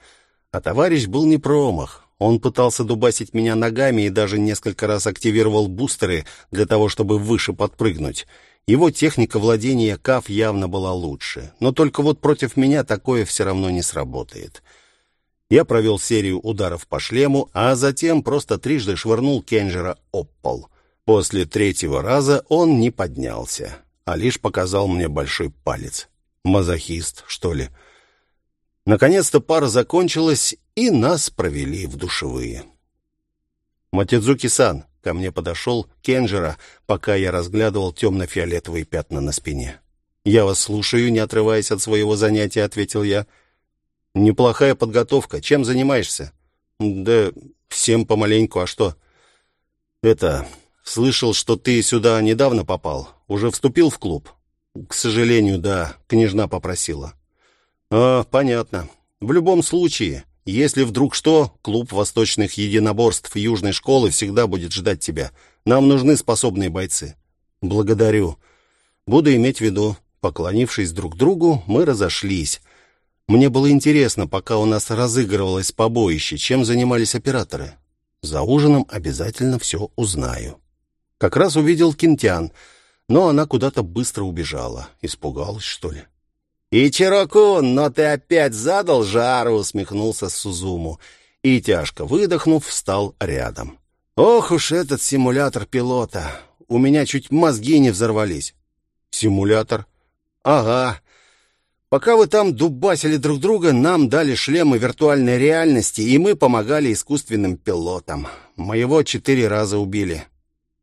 А товарищ был не промах. Он пытался дубасить меня ногами и даже несколько раз активировал бустеры для того, чтобы выше подпрыгнуть. Его техника владения КАФ явно была лучше. Но только вот против меня такое все равно не сработает. Я провел серию ударов по шлему, а затем просто трижды швырнул Кенджера об пол. После третьего раза он не поднялся, а лишь показал мне большой палец. Мазохист, что ли? Наконец-то пара закончилась, и нас провели в душевые. «Матидзуки-сан», — ко мне подошел Кенджера, пока я разглядывал темно-фиолетовые пятна на спине. «Я вас слушаю, не отрываясь от своего занятия», — ответил я. Неплохая подготовка. Чем занимаешься? Да всем помаленьку, а что? Это, слышал, что ты сюда недавно попал. Уже вступил в клуб? К сожалению, да, княжна попросила. А, понятно. В любом случае, если вдруг что, клуб восточных единоборств Южной школы всегда будет ждать тебя. Нам нужны способные бойцы. Благодарю. Буду иметь в виду. Поклонившись друг другу, мы разошлись. Мне было интересно, пока у нас разыгрывалось побоище, чем занимались операторы. За ужином обязательно все узнаю. Как раз увидел Кинтян, но она куда-то быстро убежала. Испугалась, что ли? «Ичирокун, но ты опять задал жару!» — усмехнулся Сузуму. И, тяжко выдохнув, встал рядом. «Ох уж этот симулятор пилота! У меня чуть мозги не взорвались». «Симулятор?» «Ага. Пока вы там дубасили друг друга, нам дали шлемы виртуальной реальности, и мы помогали искусственным пилотам. Моего четыре раза убили.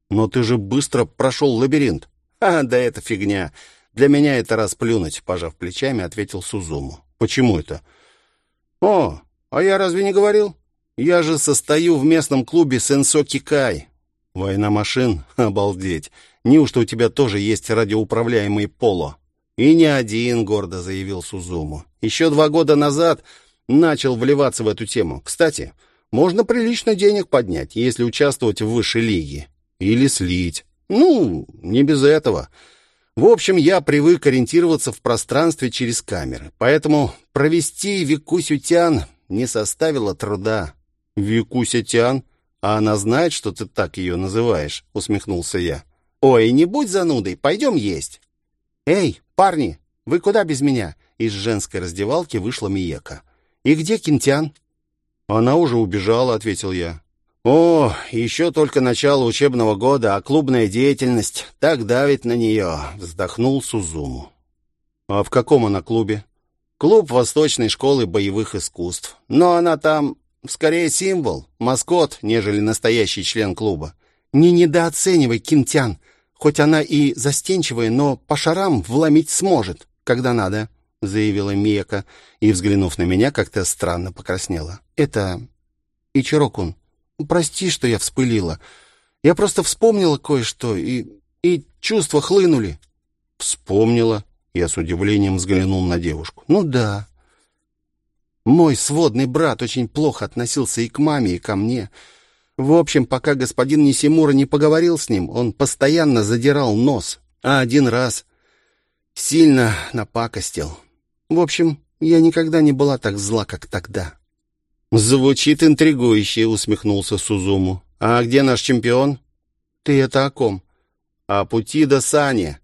Но ты же быстро прошел лабиринт. (laughs) А, да это фигня. Для меня это расплюнуть, пожав плечами, ответил Сузуму. Почему это? О, а я разве не говорил? Я же состою в местном клубе Сенсо Кикай. Война машин? (laughs) Обалдеть. Неужто у тебя тоже есть радиоуправляемый поло? «И не один», — гордо заявил Сузуму. «Еще два года назад начал вливаться в эту тему. Кстати, можно прилично денег поднять, если участвовать в высшей лиге. Или слить. Ну, не без этого. В общем, я привык ориентироваться в пространстве через камеры, поэтому провести Викусютян не составило труда». «Викусютян? А она знает, что ты так ее называешь?» — усмехнулся я. «Ой, не будь занудой, пойдем есть». «Эй, парни, вы куда без меня?» Из женской раздевалки вышла Миека. «И где Кинтян?» «Она уже убежала», — ответил я. «О, еще только начало учебного года, а клубная деятельность так давит на нее», — вздохнул Сузуму. «А в каком она клубе?» «Клуб Восточной школы боевых искусств. Но она там скорее символ, маскот, нежели настоящий член клуба». «Не недооценивай Кинтян. Хоть она и застенчивая, но по шарам вломить сможет, когда надо», — заявила Мияка и, взглянув на меня, как-то странно покраснела. «Это... Ичирокун, прости, что я вспылила. Я просто вспомнила кое-что, и... и чувства хлынули». «Вспомнила?» — я с удивлением взглянул на девушку. «Ну да. Мой сводный брат очень плохо относился и к маме, и ко мне». В общем, пока господин Нисимура не поговорил с ним, он постоянно задирал нос, а один раз сильно напакостил. В общем, я никогда не была так зла, как тогда. «Звучит интригующе», — усмехнулся Сузуму. «А где наш чемпион?» «Ты это о ком?» «О пути до Сани.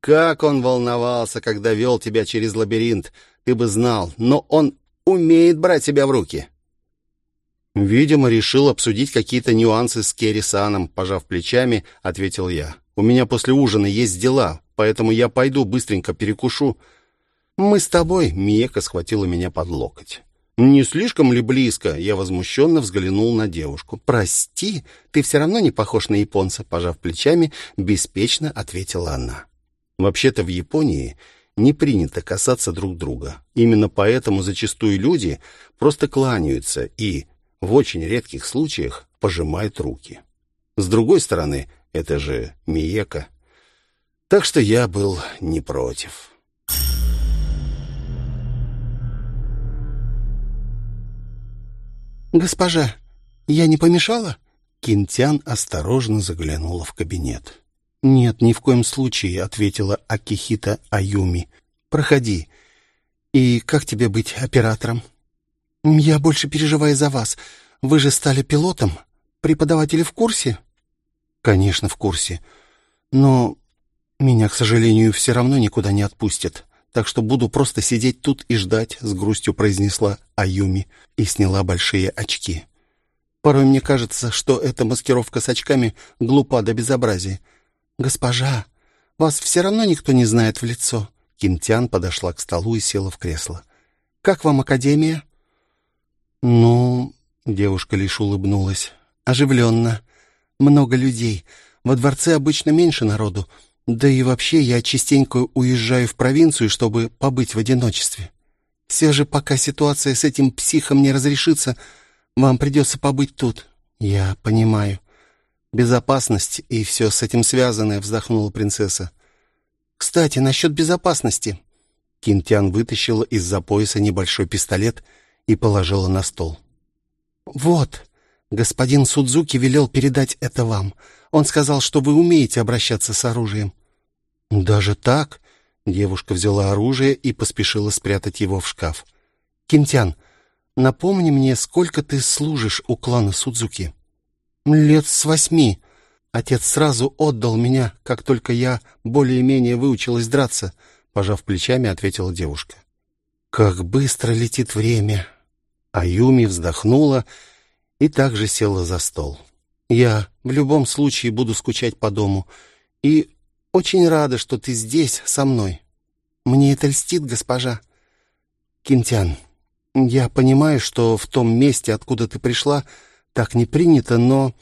Как он волновался, когда вел тебя через лабиринт, ты бы знал, но он умеет брать себя в руки». «Видимо, решил обсудить какие-то нюансы с Керри Саном», пожав плечами, ответил я. «У меня после ужина есть дела, поэтому я пойду быстренько перекушу». «Мы с тобой», — Миека схватила меня под локоть. «Не слишком ли близко?» Я возмущенно взглянул на девушку. «Прости, ты все равно не похож на японца», — пожав плечами, беспечно ответила она. Вообще-то в Японии не принято касаться друг друга. Именно поэтому зачастую люди просто кланяются и, в очень редких случаях, пожимают руки. С другой стороны, это же Миека. Так что я был не против. «Госпожа, я не помешала?» Кинтян осторожно заглянула в кабинет. «Нет, ни в коем случае», — ответила Акихита Аюми. «Проходи. И как тебе быть оператором?» «Я больше переживаю за вас. Вы же стали пилотом. Преподаватели в курсе?» «Конечно, в курсе. Но меня, к сожалению, все равно никуда не отпустят. Так что буду просто сидеть тут и ждать», — с грустью произнесла Аюми и сняла большие очки. «Порой мне кажется, что эта маскировка с очками глупа до безобразия. Госпожа, вас все равно никто не знает в лицо». Кинтян подошла к столу и села в кресло. «Как вам академия?» «Ну...» — девушка лишь улыбнулась. «Оживленно. Много людей. Во дворце обычно меньше народу. Да и вообще я частенько уезжаю в провинцию, чтобы побыть в одиночестве. Все же пока ситуация с этим психом не разрешится, вам придется побыть тут. Я понимаю. Безопасность и все с этим связанное, вздохнула принцесса. Кстати, насчет безопасности. Кинтян вытащила из-за пояса небольшой пистолет и положила на стол. Вот, господин Судзуки велел передать это вам. Он сказал, что вы умеете обращаться с оружием. Даже так? Девушка взяла оружие и поспешила спрятать его в шкаф. Кинтян, напомни мне, сколько ты служишь у клана Судзуки? Лет с восьми. Отец сразу отдал меня, как только я более-менее выучилась драться, пожав плечами, ответила девушка. Как быстро летит время. Аюми вздохнула и также села за стол. Я в любом случае буду скучать по дому. И очень рада, что ты здесь со мной. Мне это льстит, госпожа. Кинтян, я понимаю, что в том месте, откуда ты пришла, так не принято, но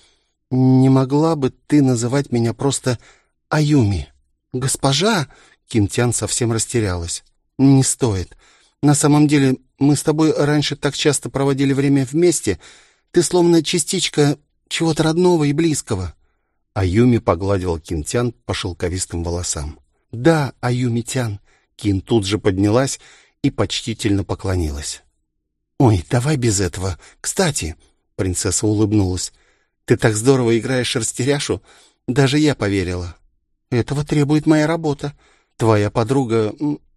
не могла бы ты называть меня просто Аюми? Госпожа, Кинтян совсем растерялась. Не стоит. На самом деле, мы с тобой раньше так часто проводили время вместе. Ты словно частичка чего-то родного и близкого». Аюми погладила Кинтян по шелковистым волосам. «Да, Аюми-тян». Кин тут же поднялась и почтительно поклонилась. «Ой, давай без этого. Кстати...» — принцесса улыбнулась. «Ты так здорово играешь растеряшу. Даже я поверила. Этого требует моя работа. Твоя подруга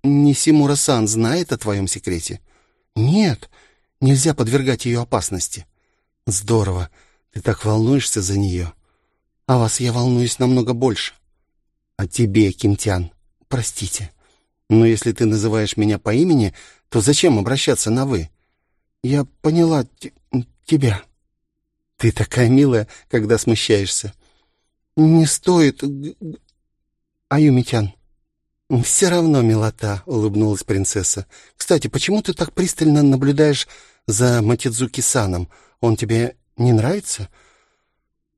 Нисимура-сан знает о твоем секрете?» «Нет, нельзя подвергать ее опасности». «Здорово. Ты так волнуешься за нее. А вас я волнуюсь намного больше. А тебе, Кинтян, простите. Но если ты называешь меня по имени, то зачем обращаться на «вы»? Я поняла тебя. Ты такая милая, когда смущаешься. Не стоит, Аюмитян. Все равно милота, улыбнулась принцесса. Кстати, почему ты так пристально наблюдаешь за Матидзуки-саном? Он тебе не нравится?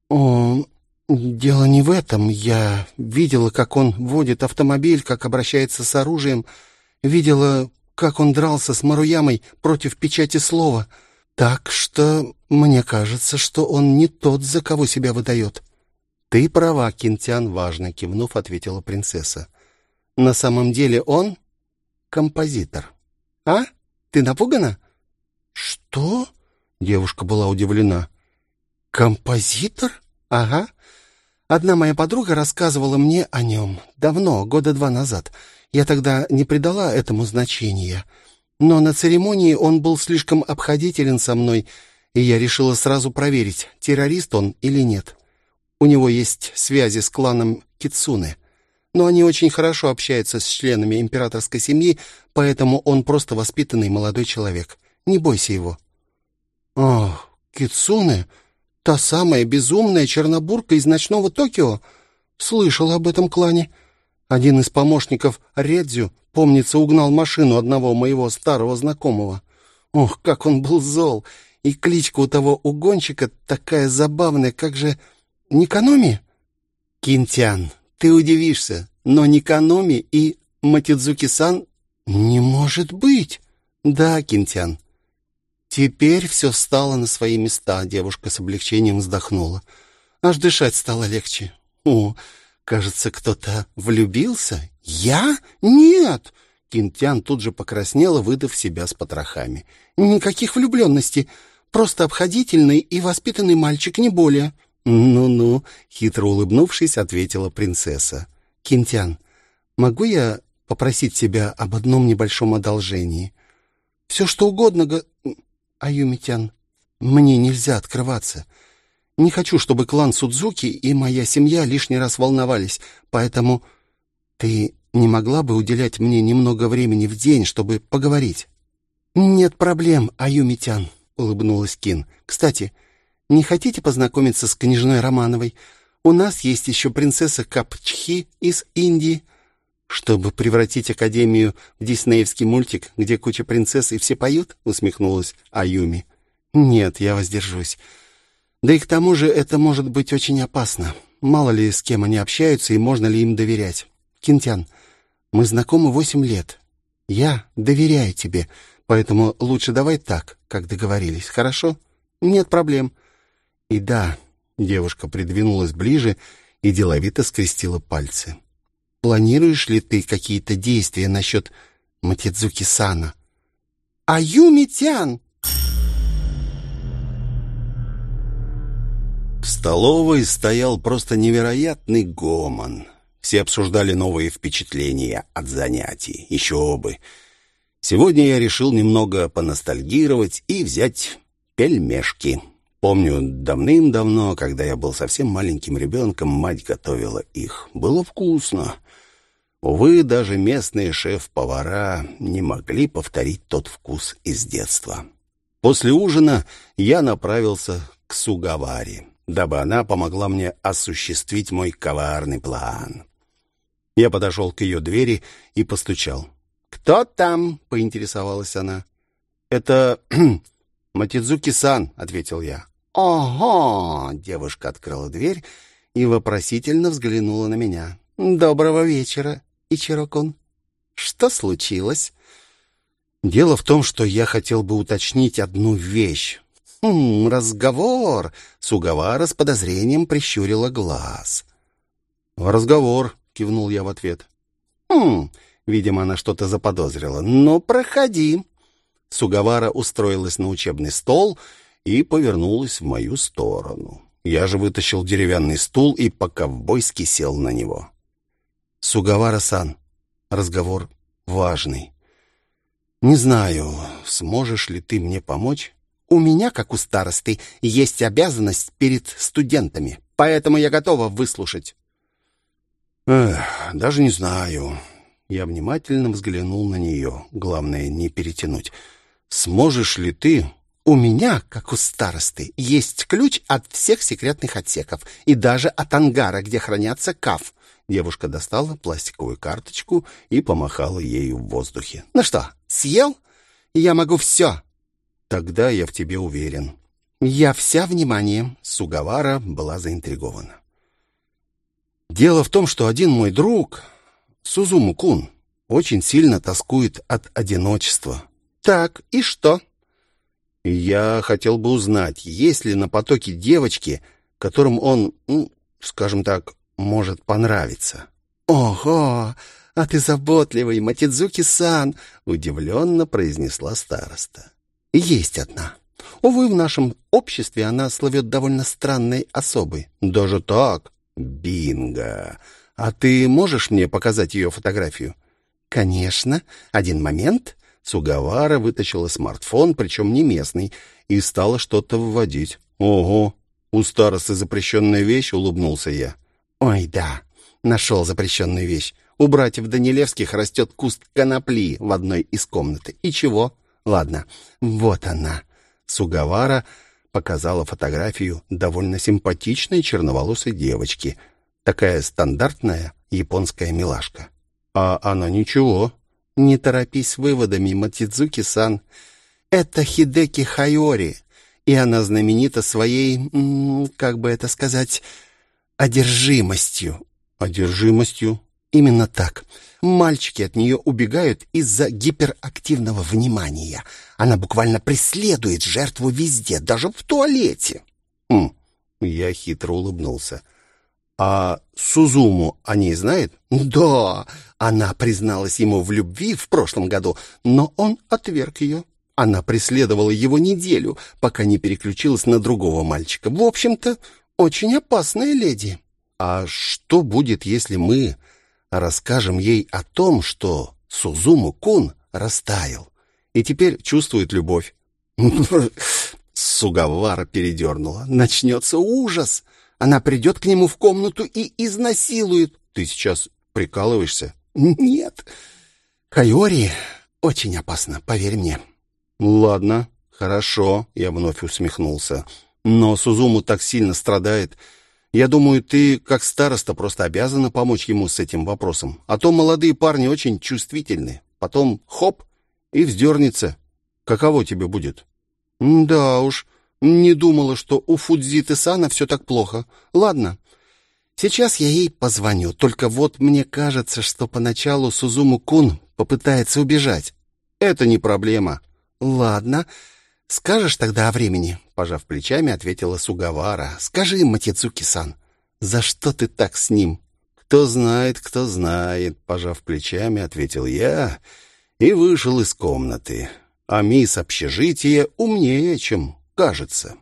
О, дело не в этом. Я видела, как он водит автомобиль, как обращается с оружием, видела, как он дрался с Маруямой против печати слова. Так что мне кажется, что он не тот, за кого себя выдает. Ты права, Кинтян, важно кивнув, ответила принцесса. На самом деле он композитор. А? Ты напугана? Что? Девушка была удивлена. «Композитор? Ага. Одна моя подруга рассказывала мне о нем. Давно, года два назад. Я тогда не придала этому значения. Но на церемонии он был слишком обходителен со мной, и я решила сразу проверить, террорист он или нет. У него есть связи с кланом Кицуне. Но они очень хорошо общаются с членами императорской семьи, поэтому он просто воспитанный молодой человек. Не бойся его». «Ох, Кицуне, та самая безумная чернобурка из ночного Токио, слышал об этом клане. Один из помощников Редзю, помнится, угнал машину одного моего старого знакомого. Ох, как он был зол! И кличка у того угонщика такая забавная, как же... Никономи? Кинтян, ты удивишься, но Никономи и Матидзуки-сан? Не может быть. Да, Кинтян. Теперь все встало на свои места, девушка с облегчением вздохнула. Аж дышать стало легче. О, кажется, кто-то влюбился. Я? Нет. Кинтян тут же покраснела, выдав себя с потрохами. Никаких влюбленностей. Просто обходительный и воспитанный мальчик, не более. Ну-ну, хитро улыбнувшись, ответила принцесса. Кинтян, могу я попросить тебя об одном небольшом одолжении? Все что угодно, го... Аюмитян. Мне нельзя открываться. Не хочу, чтобы клан Судзуки и моя семья лишний раз волновались, поэтому ты не могла бы уделять мне немного времени в день, чтобы поговорить? Нет проблем, Аюмитян, улыбнулась Кин. Кстати, не хотите познакомиться с княжной Романовой? У нас есть еще принцесса Капчхи из Индии. Чтобы превратить академию в диснеевский мультик, где куча принцесс и все поют, усмехнулась Аюми. Нет, я воздержусь. Да и к тому же это может быть очень опасно. Мало ли с кем они общаются и можно ли им доверять. Кинтян, мы знакомы восемь лет. Я доверяю тебе, поэтому лучше давай так, как договорились, хорошо? Нет проблем. И да, девушка придвинулась ближе и деловито скрестила пальцы. Планируешь ли ты какие-то действия насчет Матидзуки-сана? Аюми-тян! В столовой стоял просто невероятный гомон. Все обсуждали новые впечатления от занятий. Еще бы. Сегодня я решил немного поностальгировать и взять пельмешки. Помню, давным-давно, когда я был совсем маленьким ребенком, мать готовила их. Было вкусно. Увы, даже местные шеф-повара не могли повторить тот вкус из детства. После ужина я направился к Сугаваре, дабы она помогла мне осуществить мой коварный план. Я подошел к ее двери и постучал. «Кто там?» — поинтересовалась она. «Это (clears throat) Матидзуки-сан», — ответил я. «Ого!» — девушка открыла дверь и вопросительно взглянула на меня. «Доброго вечера, Ичирокун. Что случилось?» «Дело в том, что я хотел бы уточнить одну вещь». «Хм, разговор!» — Сугавара с подозрением прищурила глаз. «Разговор», кивнул я в ответ. Хм, видимо, она что-то заподозрила. Ну, проходи. Сугавара устроилась на учебный стол и повернулась в мою сторону. Я же вытащил деревянный стул и по-ковбойски сел на него. Сугавара-сан, разговор важный. Не знаю, сможешь ли ты мне помочь? У меня, как у старосты, есть обязанность перед студентами, поэтому я готова выслушать. Эх, даже не знаю. Я внимательно взглянул на нее. Главное, не перетянуть. Сможешь ли ты... У меня, как у старосты, есть ключ от всех секретных отсеков и даже от ангара, где хранятся каф. Девушка достала пластиковую карточку и помахала ею в воздухе. Ну что, съел? Я могу все. Тогда я в тебе уверен. Я вся внимание. Сугавара была заинтригована. Дело в том, что один мой друг, Сузуму-кун, очень сильно тоскует от одиночества. Так, и что? Я хотел бы узнать, есть ли на потоке девочки, которым он, ну, скажем так, может понравиться. Ого, а ты заботливый, Матидзуки-сан, удивленно произнесла староста. Есть одна. Увы, в нашем обществе она славет довольно странной особой. Даже так? Бинго! А ты можешь мне показать ее фотографию? Конечно. Один момент. Сугавара вытащила смартфон, причем не местный, и стала что-то вводить. Ого! У старосты запрещенная вещь, улыбнулся я. Ой, да. Нашел запрещенную вещь. У братьев Данилевских растет куст конопли в одной из комнат. И чего? Ладно, вот она. Сугавара показала фотографию довольно симпатичной черноволосой девочки. Такая стандартная японская милашка. А она ничего. Не торопись с выводами, Матидзуки-сан. Это Хидеки Хайори, и она знаменита своей, как бы это сказать, одержимостью. Одержимостью? Именно так. Мальчики от нее убегают из-за гиперактивного внимания. Она буквально преследует жертву везде, даже в туалете. Хм, я хитро улыбнулся. А Сузуму о ней знает? Да, она призналась ему в любви в прошлом году, но он отверг ее. Она преследовала его неделю, пока не переключилась на другого мальчика. В общем-то, очень опасная леди. А что будет, если мы расскажем ей о том, что Сузуму-кун растаял и теперь чувствует любовь? (laughs) Сугавара передернула. Начнется ужас. Она придет к нему в комнату и изнасилует. Ты сейчас прикалываешься? Нет. Хайори очень опасно, поверь мне. Ладно, хорошо, я вновь усмехнулся. Но Сузуму так сильно страдает. Я думаю, ты, как староста, просто обязана помочь ему с этим вопросом. А то молодые парни очень чувствительны. Потом хоп, и вздернется. Каково тебе будет? Да уж, не думала, что у Фудзиты Сана все так плохо. Ладно, сейчас я ей позвоню. Только вот мне кажется, что поначалу Сузуму-кун попытается убежать. Это не проблема. Ладно, скажешь тогда о времени, пожав плечами, ответила Сугавара. Скажи, Матицуки-сан, за что ты так с ним? Кто знает, кто знает, пожав плечами, ответил я и вышел из комнаты. А мисс общежития умнее, чем кажется.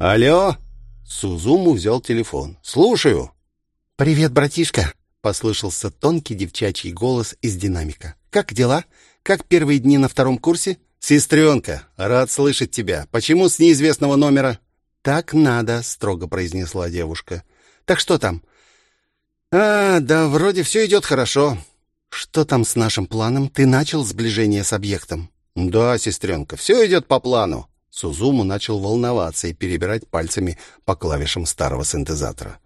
Алло? Сузуму взял телефон. Слушаю. Привет, братишка, послышался тонкий девчачий голос из динамика. Как дела? Как первые дни на втором курсе? Сестренка, рад слышать тебя. Почему с неизвестного номера? Так надо, строго произнесла девушка. Так что там? А, да вроде все идет хорошо. Что там с нашим планом? Ты начал сближение с объектом? Да, сестренка, все идет по плану. Сузуму начал волноваться и перебирать пальцами по клавишам старого синтезатора.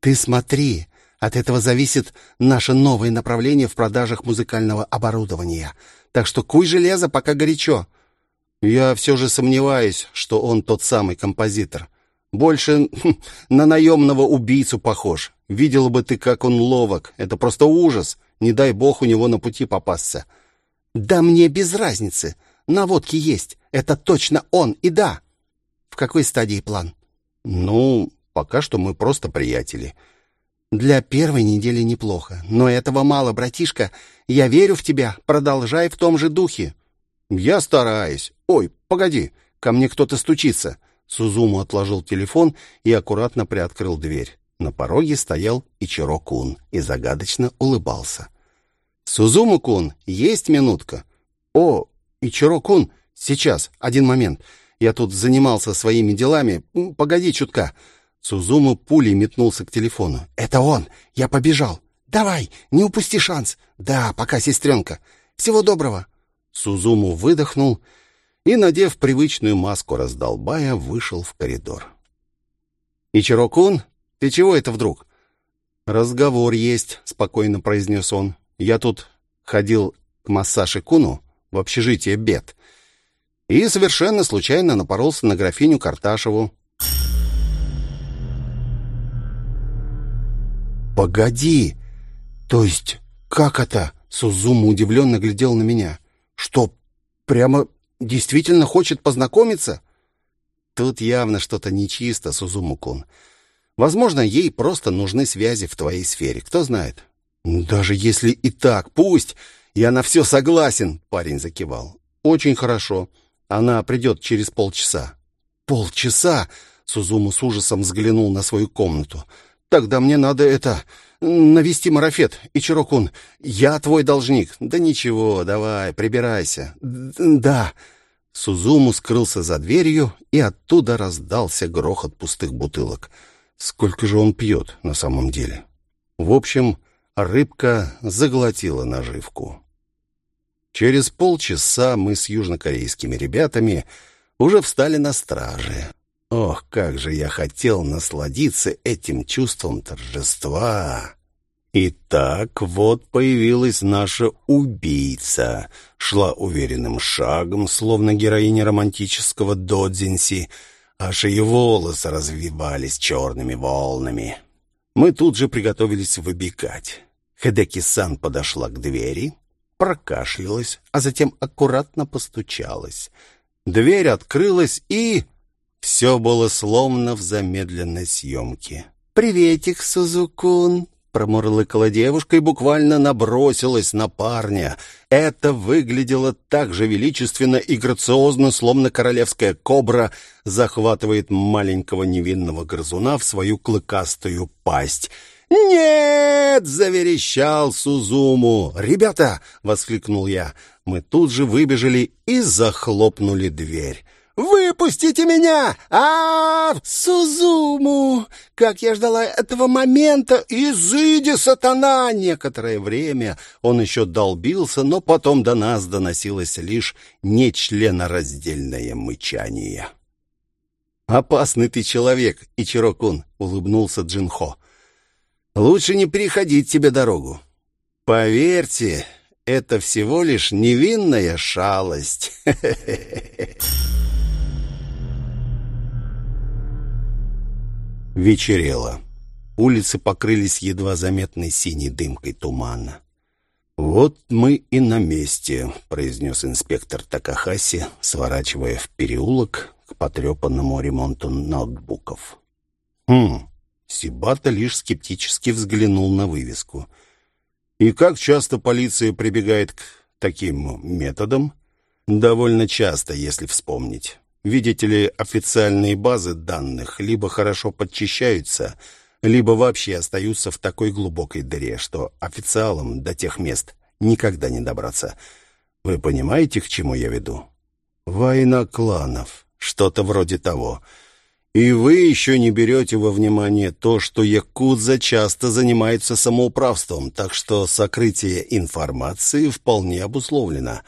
Ты смотри, от этого зависит наше новое направление в продажах музыкального оборудования. Так что куй железо, пока горячо. Я все же сомневаюсь, что он тот самый композитор. Больше (laughs) на наемного убийцу похож. Видел бы ты, как он ловок. Это просто ужас. Не дай бог у него на пути попасться. Да мне без разницы. Наводки есть. Это точно он. И да. В какой стадии план? Ну, пока что мы просто приятели. Для первой недели неплохо. Но этого мало, братишка. Я верю в тебя. Продолжай в том же духе. Я стараюсь. Ой, погоди. Ко мне кто-то стучится. Сузуму отложил телефон и аккуратно приоткрыл дверь. На пороге стоял Ичиро-кун и загадочно улыбался. «Сузуму-кун, есть минутка?» «О, Ичиро-кун, сейчас, один момент. Я тут занимался своими делами. Погоди чутка». Сузуму пулей метнулся к телефону. «Это он! Я побежал! Давай, не упусти шанс! Да, пока, сестренка! Всего доброго!» Сузуму выдохнул и, надев привычную маску раздолбая, вышел в коридор. «Ичиро-кун, ты чего это вдруг?» «Разговор есть», — спокойно произнес он. «Я тут ходил к массаже Куну в общежитие Бет и совершенно случайно напоролся на графиню Карташеву. «Погоди! То есть, как это?» Сузума удивленно глядел на меня. «Что, прямо действительно хочет познакомиться?» «Тут явно что-то нечисто, Сузуму-кун. Возможно, ей просто нужны связи в твоей сфере, кто знает». «Даже если и так, пусть! Я на все согласен!» — парень закивал. «Очень хорошо. Она придет через полчаса». «Полчаса?» — Сузуму с ужасом взглянул на свою комнату. Тогда мне надо это... навести марафет. Ичирокун, я твой должник. Да ничего, давай, прибирайся. да. Сузуму скрылся за дверью, и оттуда раздался грохот пустых бутылок. Сколько же он пьет на самом деле? В общем, рыбка заглотила наживку. Через полчаса мы с южнокорейскими ребятами уже встали на страже. Ох, как же я хотел насладиться этим чувством торжества! Итак, вот появилась наша убийца. Шла уверенным шагом, словно героиня романтического додзинси, Аж и волосы развивались черными волнами. Мы тут же приготовились выбегать. Хедеки-сан подошла к двери, прокашлялась, а затем аккуратно постучалась. Дверь открылась, и... Все было словно в замедленной съемке. «Приветик, Сузукун!» Промурлыкала девушка и буквально набросилась на парня. Это выглядело так же величественно и грациозно, словно королевская кобра захватывает маленького невинного грызуна в свою клыкастую пасть. «Нет!» — заверещал Сузуму. «Ребята!» — воскликнул я. Мы тут же выбежали и захлопнули дверь. Выпустите меня! А, -а, -а Сузуму! Как я ждала этого момента! Изыди, сатана! Некоторое время он еще долбился, но потом до нас доносилось лишь нечленораздельное мычание. «Опасный ты человек, Ичирокун», — улыбнулся Джинхо. «Лучше не переходить тебе дорогу. Поверьте, это всего лишь невинная шалость». (laughs) Вечерело. Улицы покрылись едва заметной синей дымкой тумана. «Вот мы и на месте», — произнес инспектор Такахаси, сворачивая в переулок к потрепанному ремонту ноутбуков. «Хм...» — Сибата лишь скептически взглянул на вывеску. «И как часто полиция прибегает к таким методам?» «Довольно часто, если вспомнить. Видите ли, официальные базы данных либо хорошо подчищаются, либо вообще остаются в такой глубокой дыре, что официалам до тех мест никогда не добраться. Вы понимаете, к чему я веду? Война кланов, что-то вроде того. И вы еще не берете во внимание то, что якудза часто занимаются самоуправством, так что сокрытие информации вполне обусловлено.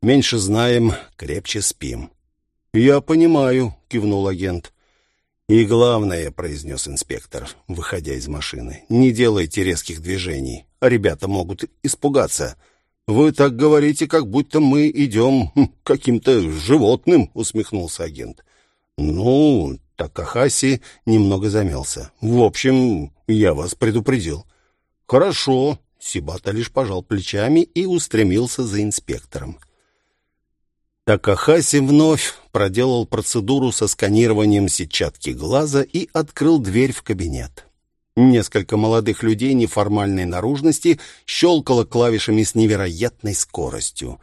Меньше знаем, крепче спим. «Я понимаю», — кивнул агент. «И главное», — произнес инспектор, выходя из машины, — «не делайте резких движений, а ребята могут испугаться». «Вы так говорите, как будто мы идем (laughs) каким-то животным», — усмехнулся агент. «Ну, Такахаси немного замялся. В общем, я вас предупредил». «Хорошо», — Сибата лишь пожал плечами и устремился за инспектором. Такахаси вновь проделал процедуру со сканированием сетчатки глаза и открыл дверь в кабинет. Несколько молодых людей неформальной наружности щелкало клавишами с невероятной скоростью.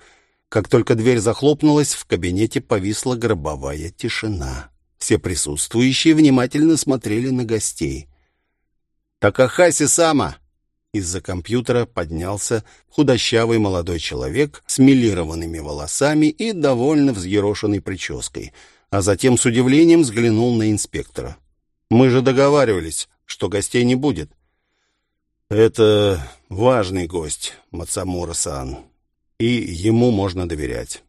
Как только дверь захлопнулась, в кабинете повисла гробовая тишина. Все присутствующие внимательно смотрели на гостей. «Такахаси Сама!» Из-за компьютера поднялся худощавый молодой человек с милированными волосами и довольно взъерошенной прической, а затем с удивлением взглянул на инспектора. «Мы же договаривались, что гостей не будет». «Это важный гость, Мацамура-сан, и ему можно доверять».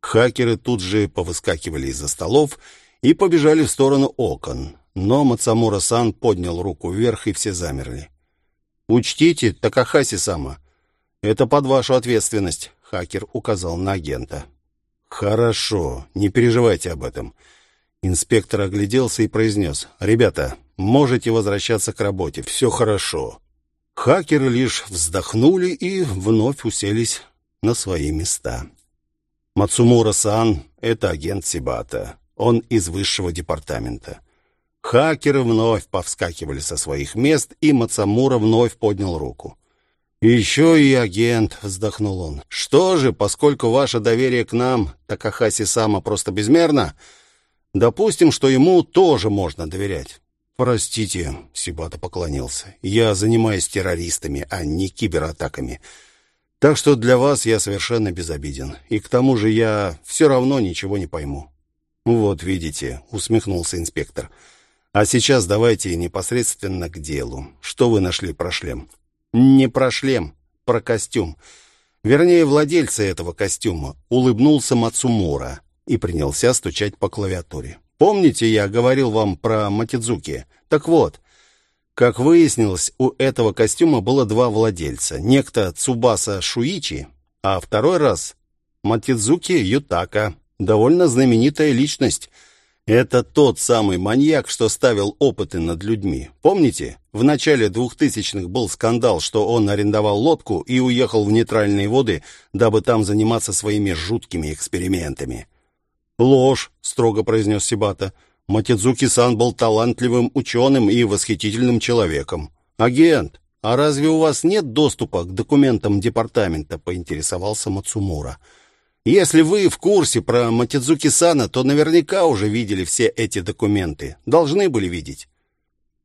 Хакеры тут же повыскакивали из-за столов и побежали в сторону окон, но Мацамура-сан поднял руку вверх, и все замерли. «Учтите, Такахаси-сама, это под вашу ответственность», — хакер указал на агента. «Хорошо, не переживайте об этом». Инспектор огляделся и произнес. «Ребята, можете возвращаться к работе, все хорошо». Хакеры лишь вздохнули и вновь уселись на свои места. Мацумура-сан — это агент Сибата. Он из высшего департамента. Хакеры вновь повскакивали со своих мест, и Мацамура вновь поднял руку. «Еще и агент», — вздохнул он. «Что же, поскольку ваше доверие к нам, Такахаси Сама, просто безмерно, допустим, что ему тоже можно доверять». «Простите», — Сибата поклонился, — «я занимаюсь террористами, а не кибератаками. Так что для вас я совершенно безобиден. И к тому же я все равно ничего не пойму». «Вот видите», — усмехнулся инспектор, — а сейчас давайте непосредственно к делу. Что вы нашли про шлем? Не про шлем, про костюм. Вернее, владельца этого костюма улыбнулся Мацумура и принялся стучать по клавиатуре. Помните, я говорил вам про Матидзуки? Так вот, как выяснилось, у этого костюма было два владельца. Некто Цубаса Шуичи, а второй раз Матидзуки Ютака, довольно знаменитая личность – Это тот самый маньяк, что ставил опыты над людьми. Помните? В начале 2000-х был скандал, что он арендовал лодку и уехал в нейтральные воды, дабы там заниматься своими жуткими экспериментами. «Ложь», — строго произнес Сибата. «Матидзуки-сан был талантливым ученым и восхитительным человеком. Агент, а разве у вас нет доступа к документам департамента?» — поинтересовался Мацумура. «Мацумура». Если вы в курсе про Матидзуки-сана, то наверняка уже видели все эти документы. Должны были видеть.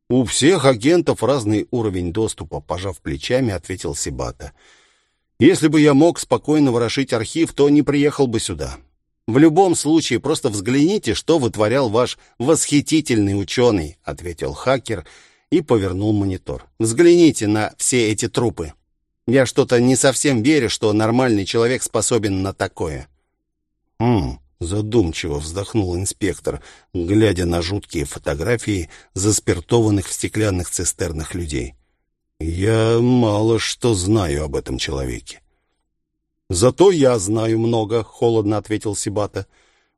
У всех агентов разный уровень доступа, пожав плечами, ответил Сибата. Если бы я мог спокойно ворошить архив, то не приехал бы сюда. В любом случае, просто взгляните, что вытворял ваш восхитительный ученый, ответил хакер и повернул монитор. Взгляните на все эти трупы. Я что-то не совсем верю, что нормальный человек способен на такое. Хм, задумчиво вздохнул инспектор, глядя на жуткие фотографии заспиртованных в стеклянных цистернах людей. Я мало что знаю об этом человеке. Зато я знаю много, холодно ответил Сибата.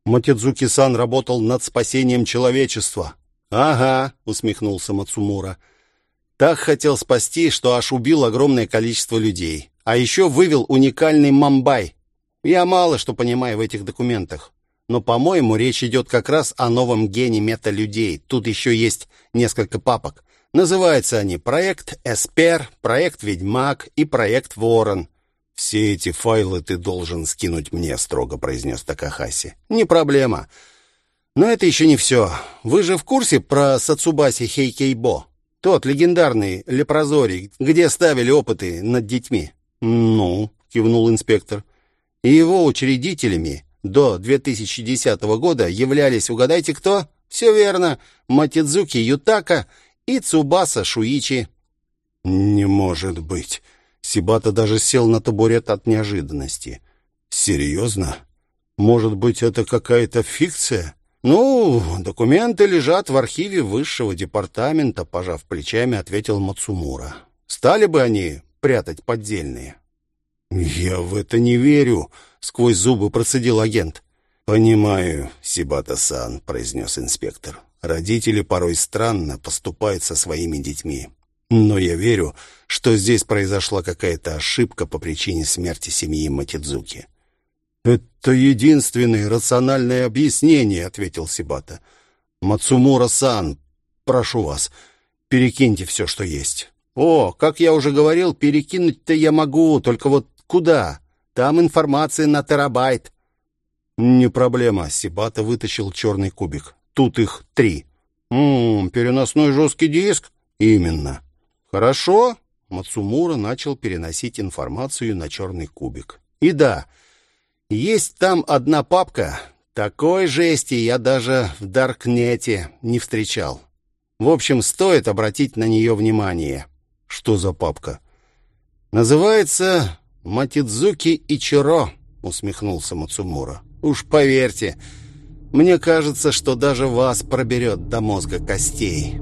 Матидзуки-сан работал над спасением человечества. Ага, усмехнулся Мацумура. Так хотел спасти, что аж убил огромное количество людей. А еще вывел уникальный Мамбай. Я мало что понимаю в этих документах. Но, по-моему, речь идет как раз о новом гене мета-людей. Тут еще есть несколько папок. Называются они «Проект Эспер», «Проект Ведьмак» и «Проект Ворон». «Все эти файлы ты должен скинуть мне», — строго произнес Такахаси. «Не проблема. Но это еще не все. Вы же в курсе про Сацубаси Хейкейбо?» Тот легендарный лепрозорий, где ставили опыты над детьми. Ну, кивнул инспектор. И его учредителями до 2010 года являлись, угадайте кто? Все верно, Матидзуки Ютака и Цубаса Шуичи. Не может быть. Сибата даже сел на табурет от неожиданности. Серьезно? Может быть, это какая-то фикция? «Ну, документы лежат в архиве высшего департамента», — пожав плечами, ответил Мацумура. «Стали бы они прятать поддельные?» «Я в это не верю», — сквозь зубы процедил агент. «Понимаю, Сибата-сан», — произнес инспектор. «Родители порой странно поступают со своими детьми. Но я верю, что здесь произошла какая-то ошибка по причине смерти семьи Матидзуки». «Это единственное рациональное объяснение», — ответил Сибата. «Мацумура-сан, прошу вас, перекиньте все, что есть». «О, как я уже говорил, перекинуть-то я могу, только вот куда? Там информация на терабайт». «Не проблема», — Сибата вытащил черный кубик. «Тут их три». «Ммм, переносной жесткий диск?» «Именно». «Хорошо». Мацумура начал переносить информацию на черный кубик. «И да, есть там одна папка. Такой жести я даже в Даркнете не встречал. В общем, стоит обратить на нее внимание. Что за папка? Называется Матидзуки Ичиро, усмехнулся Мацумура. Уж поверьте, мне кажется, что даже вас проберет до мозга костей.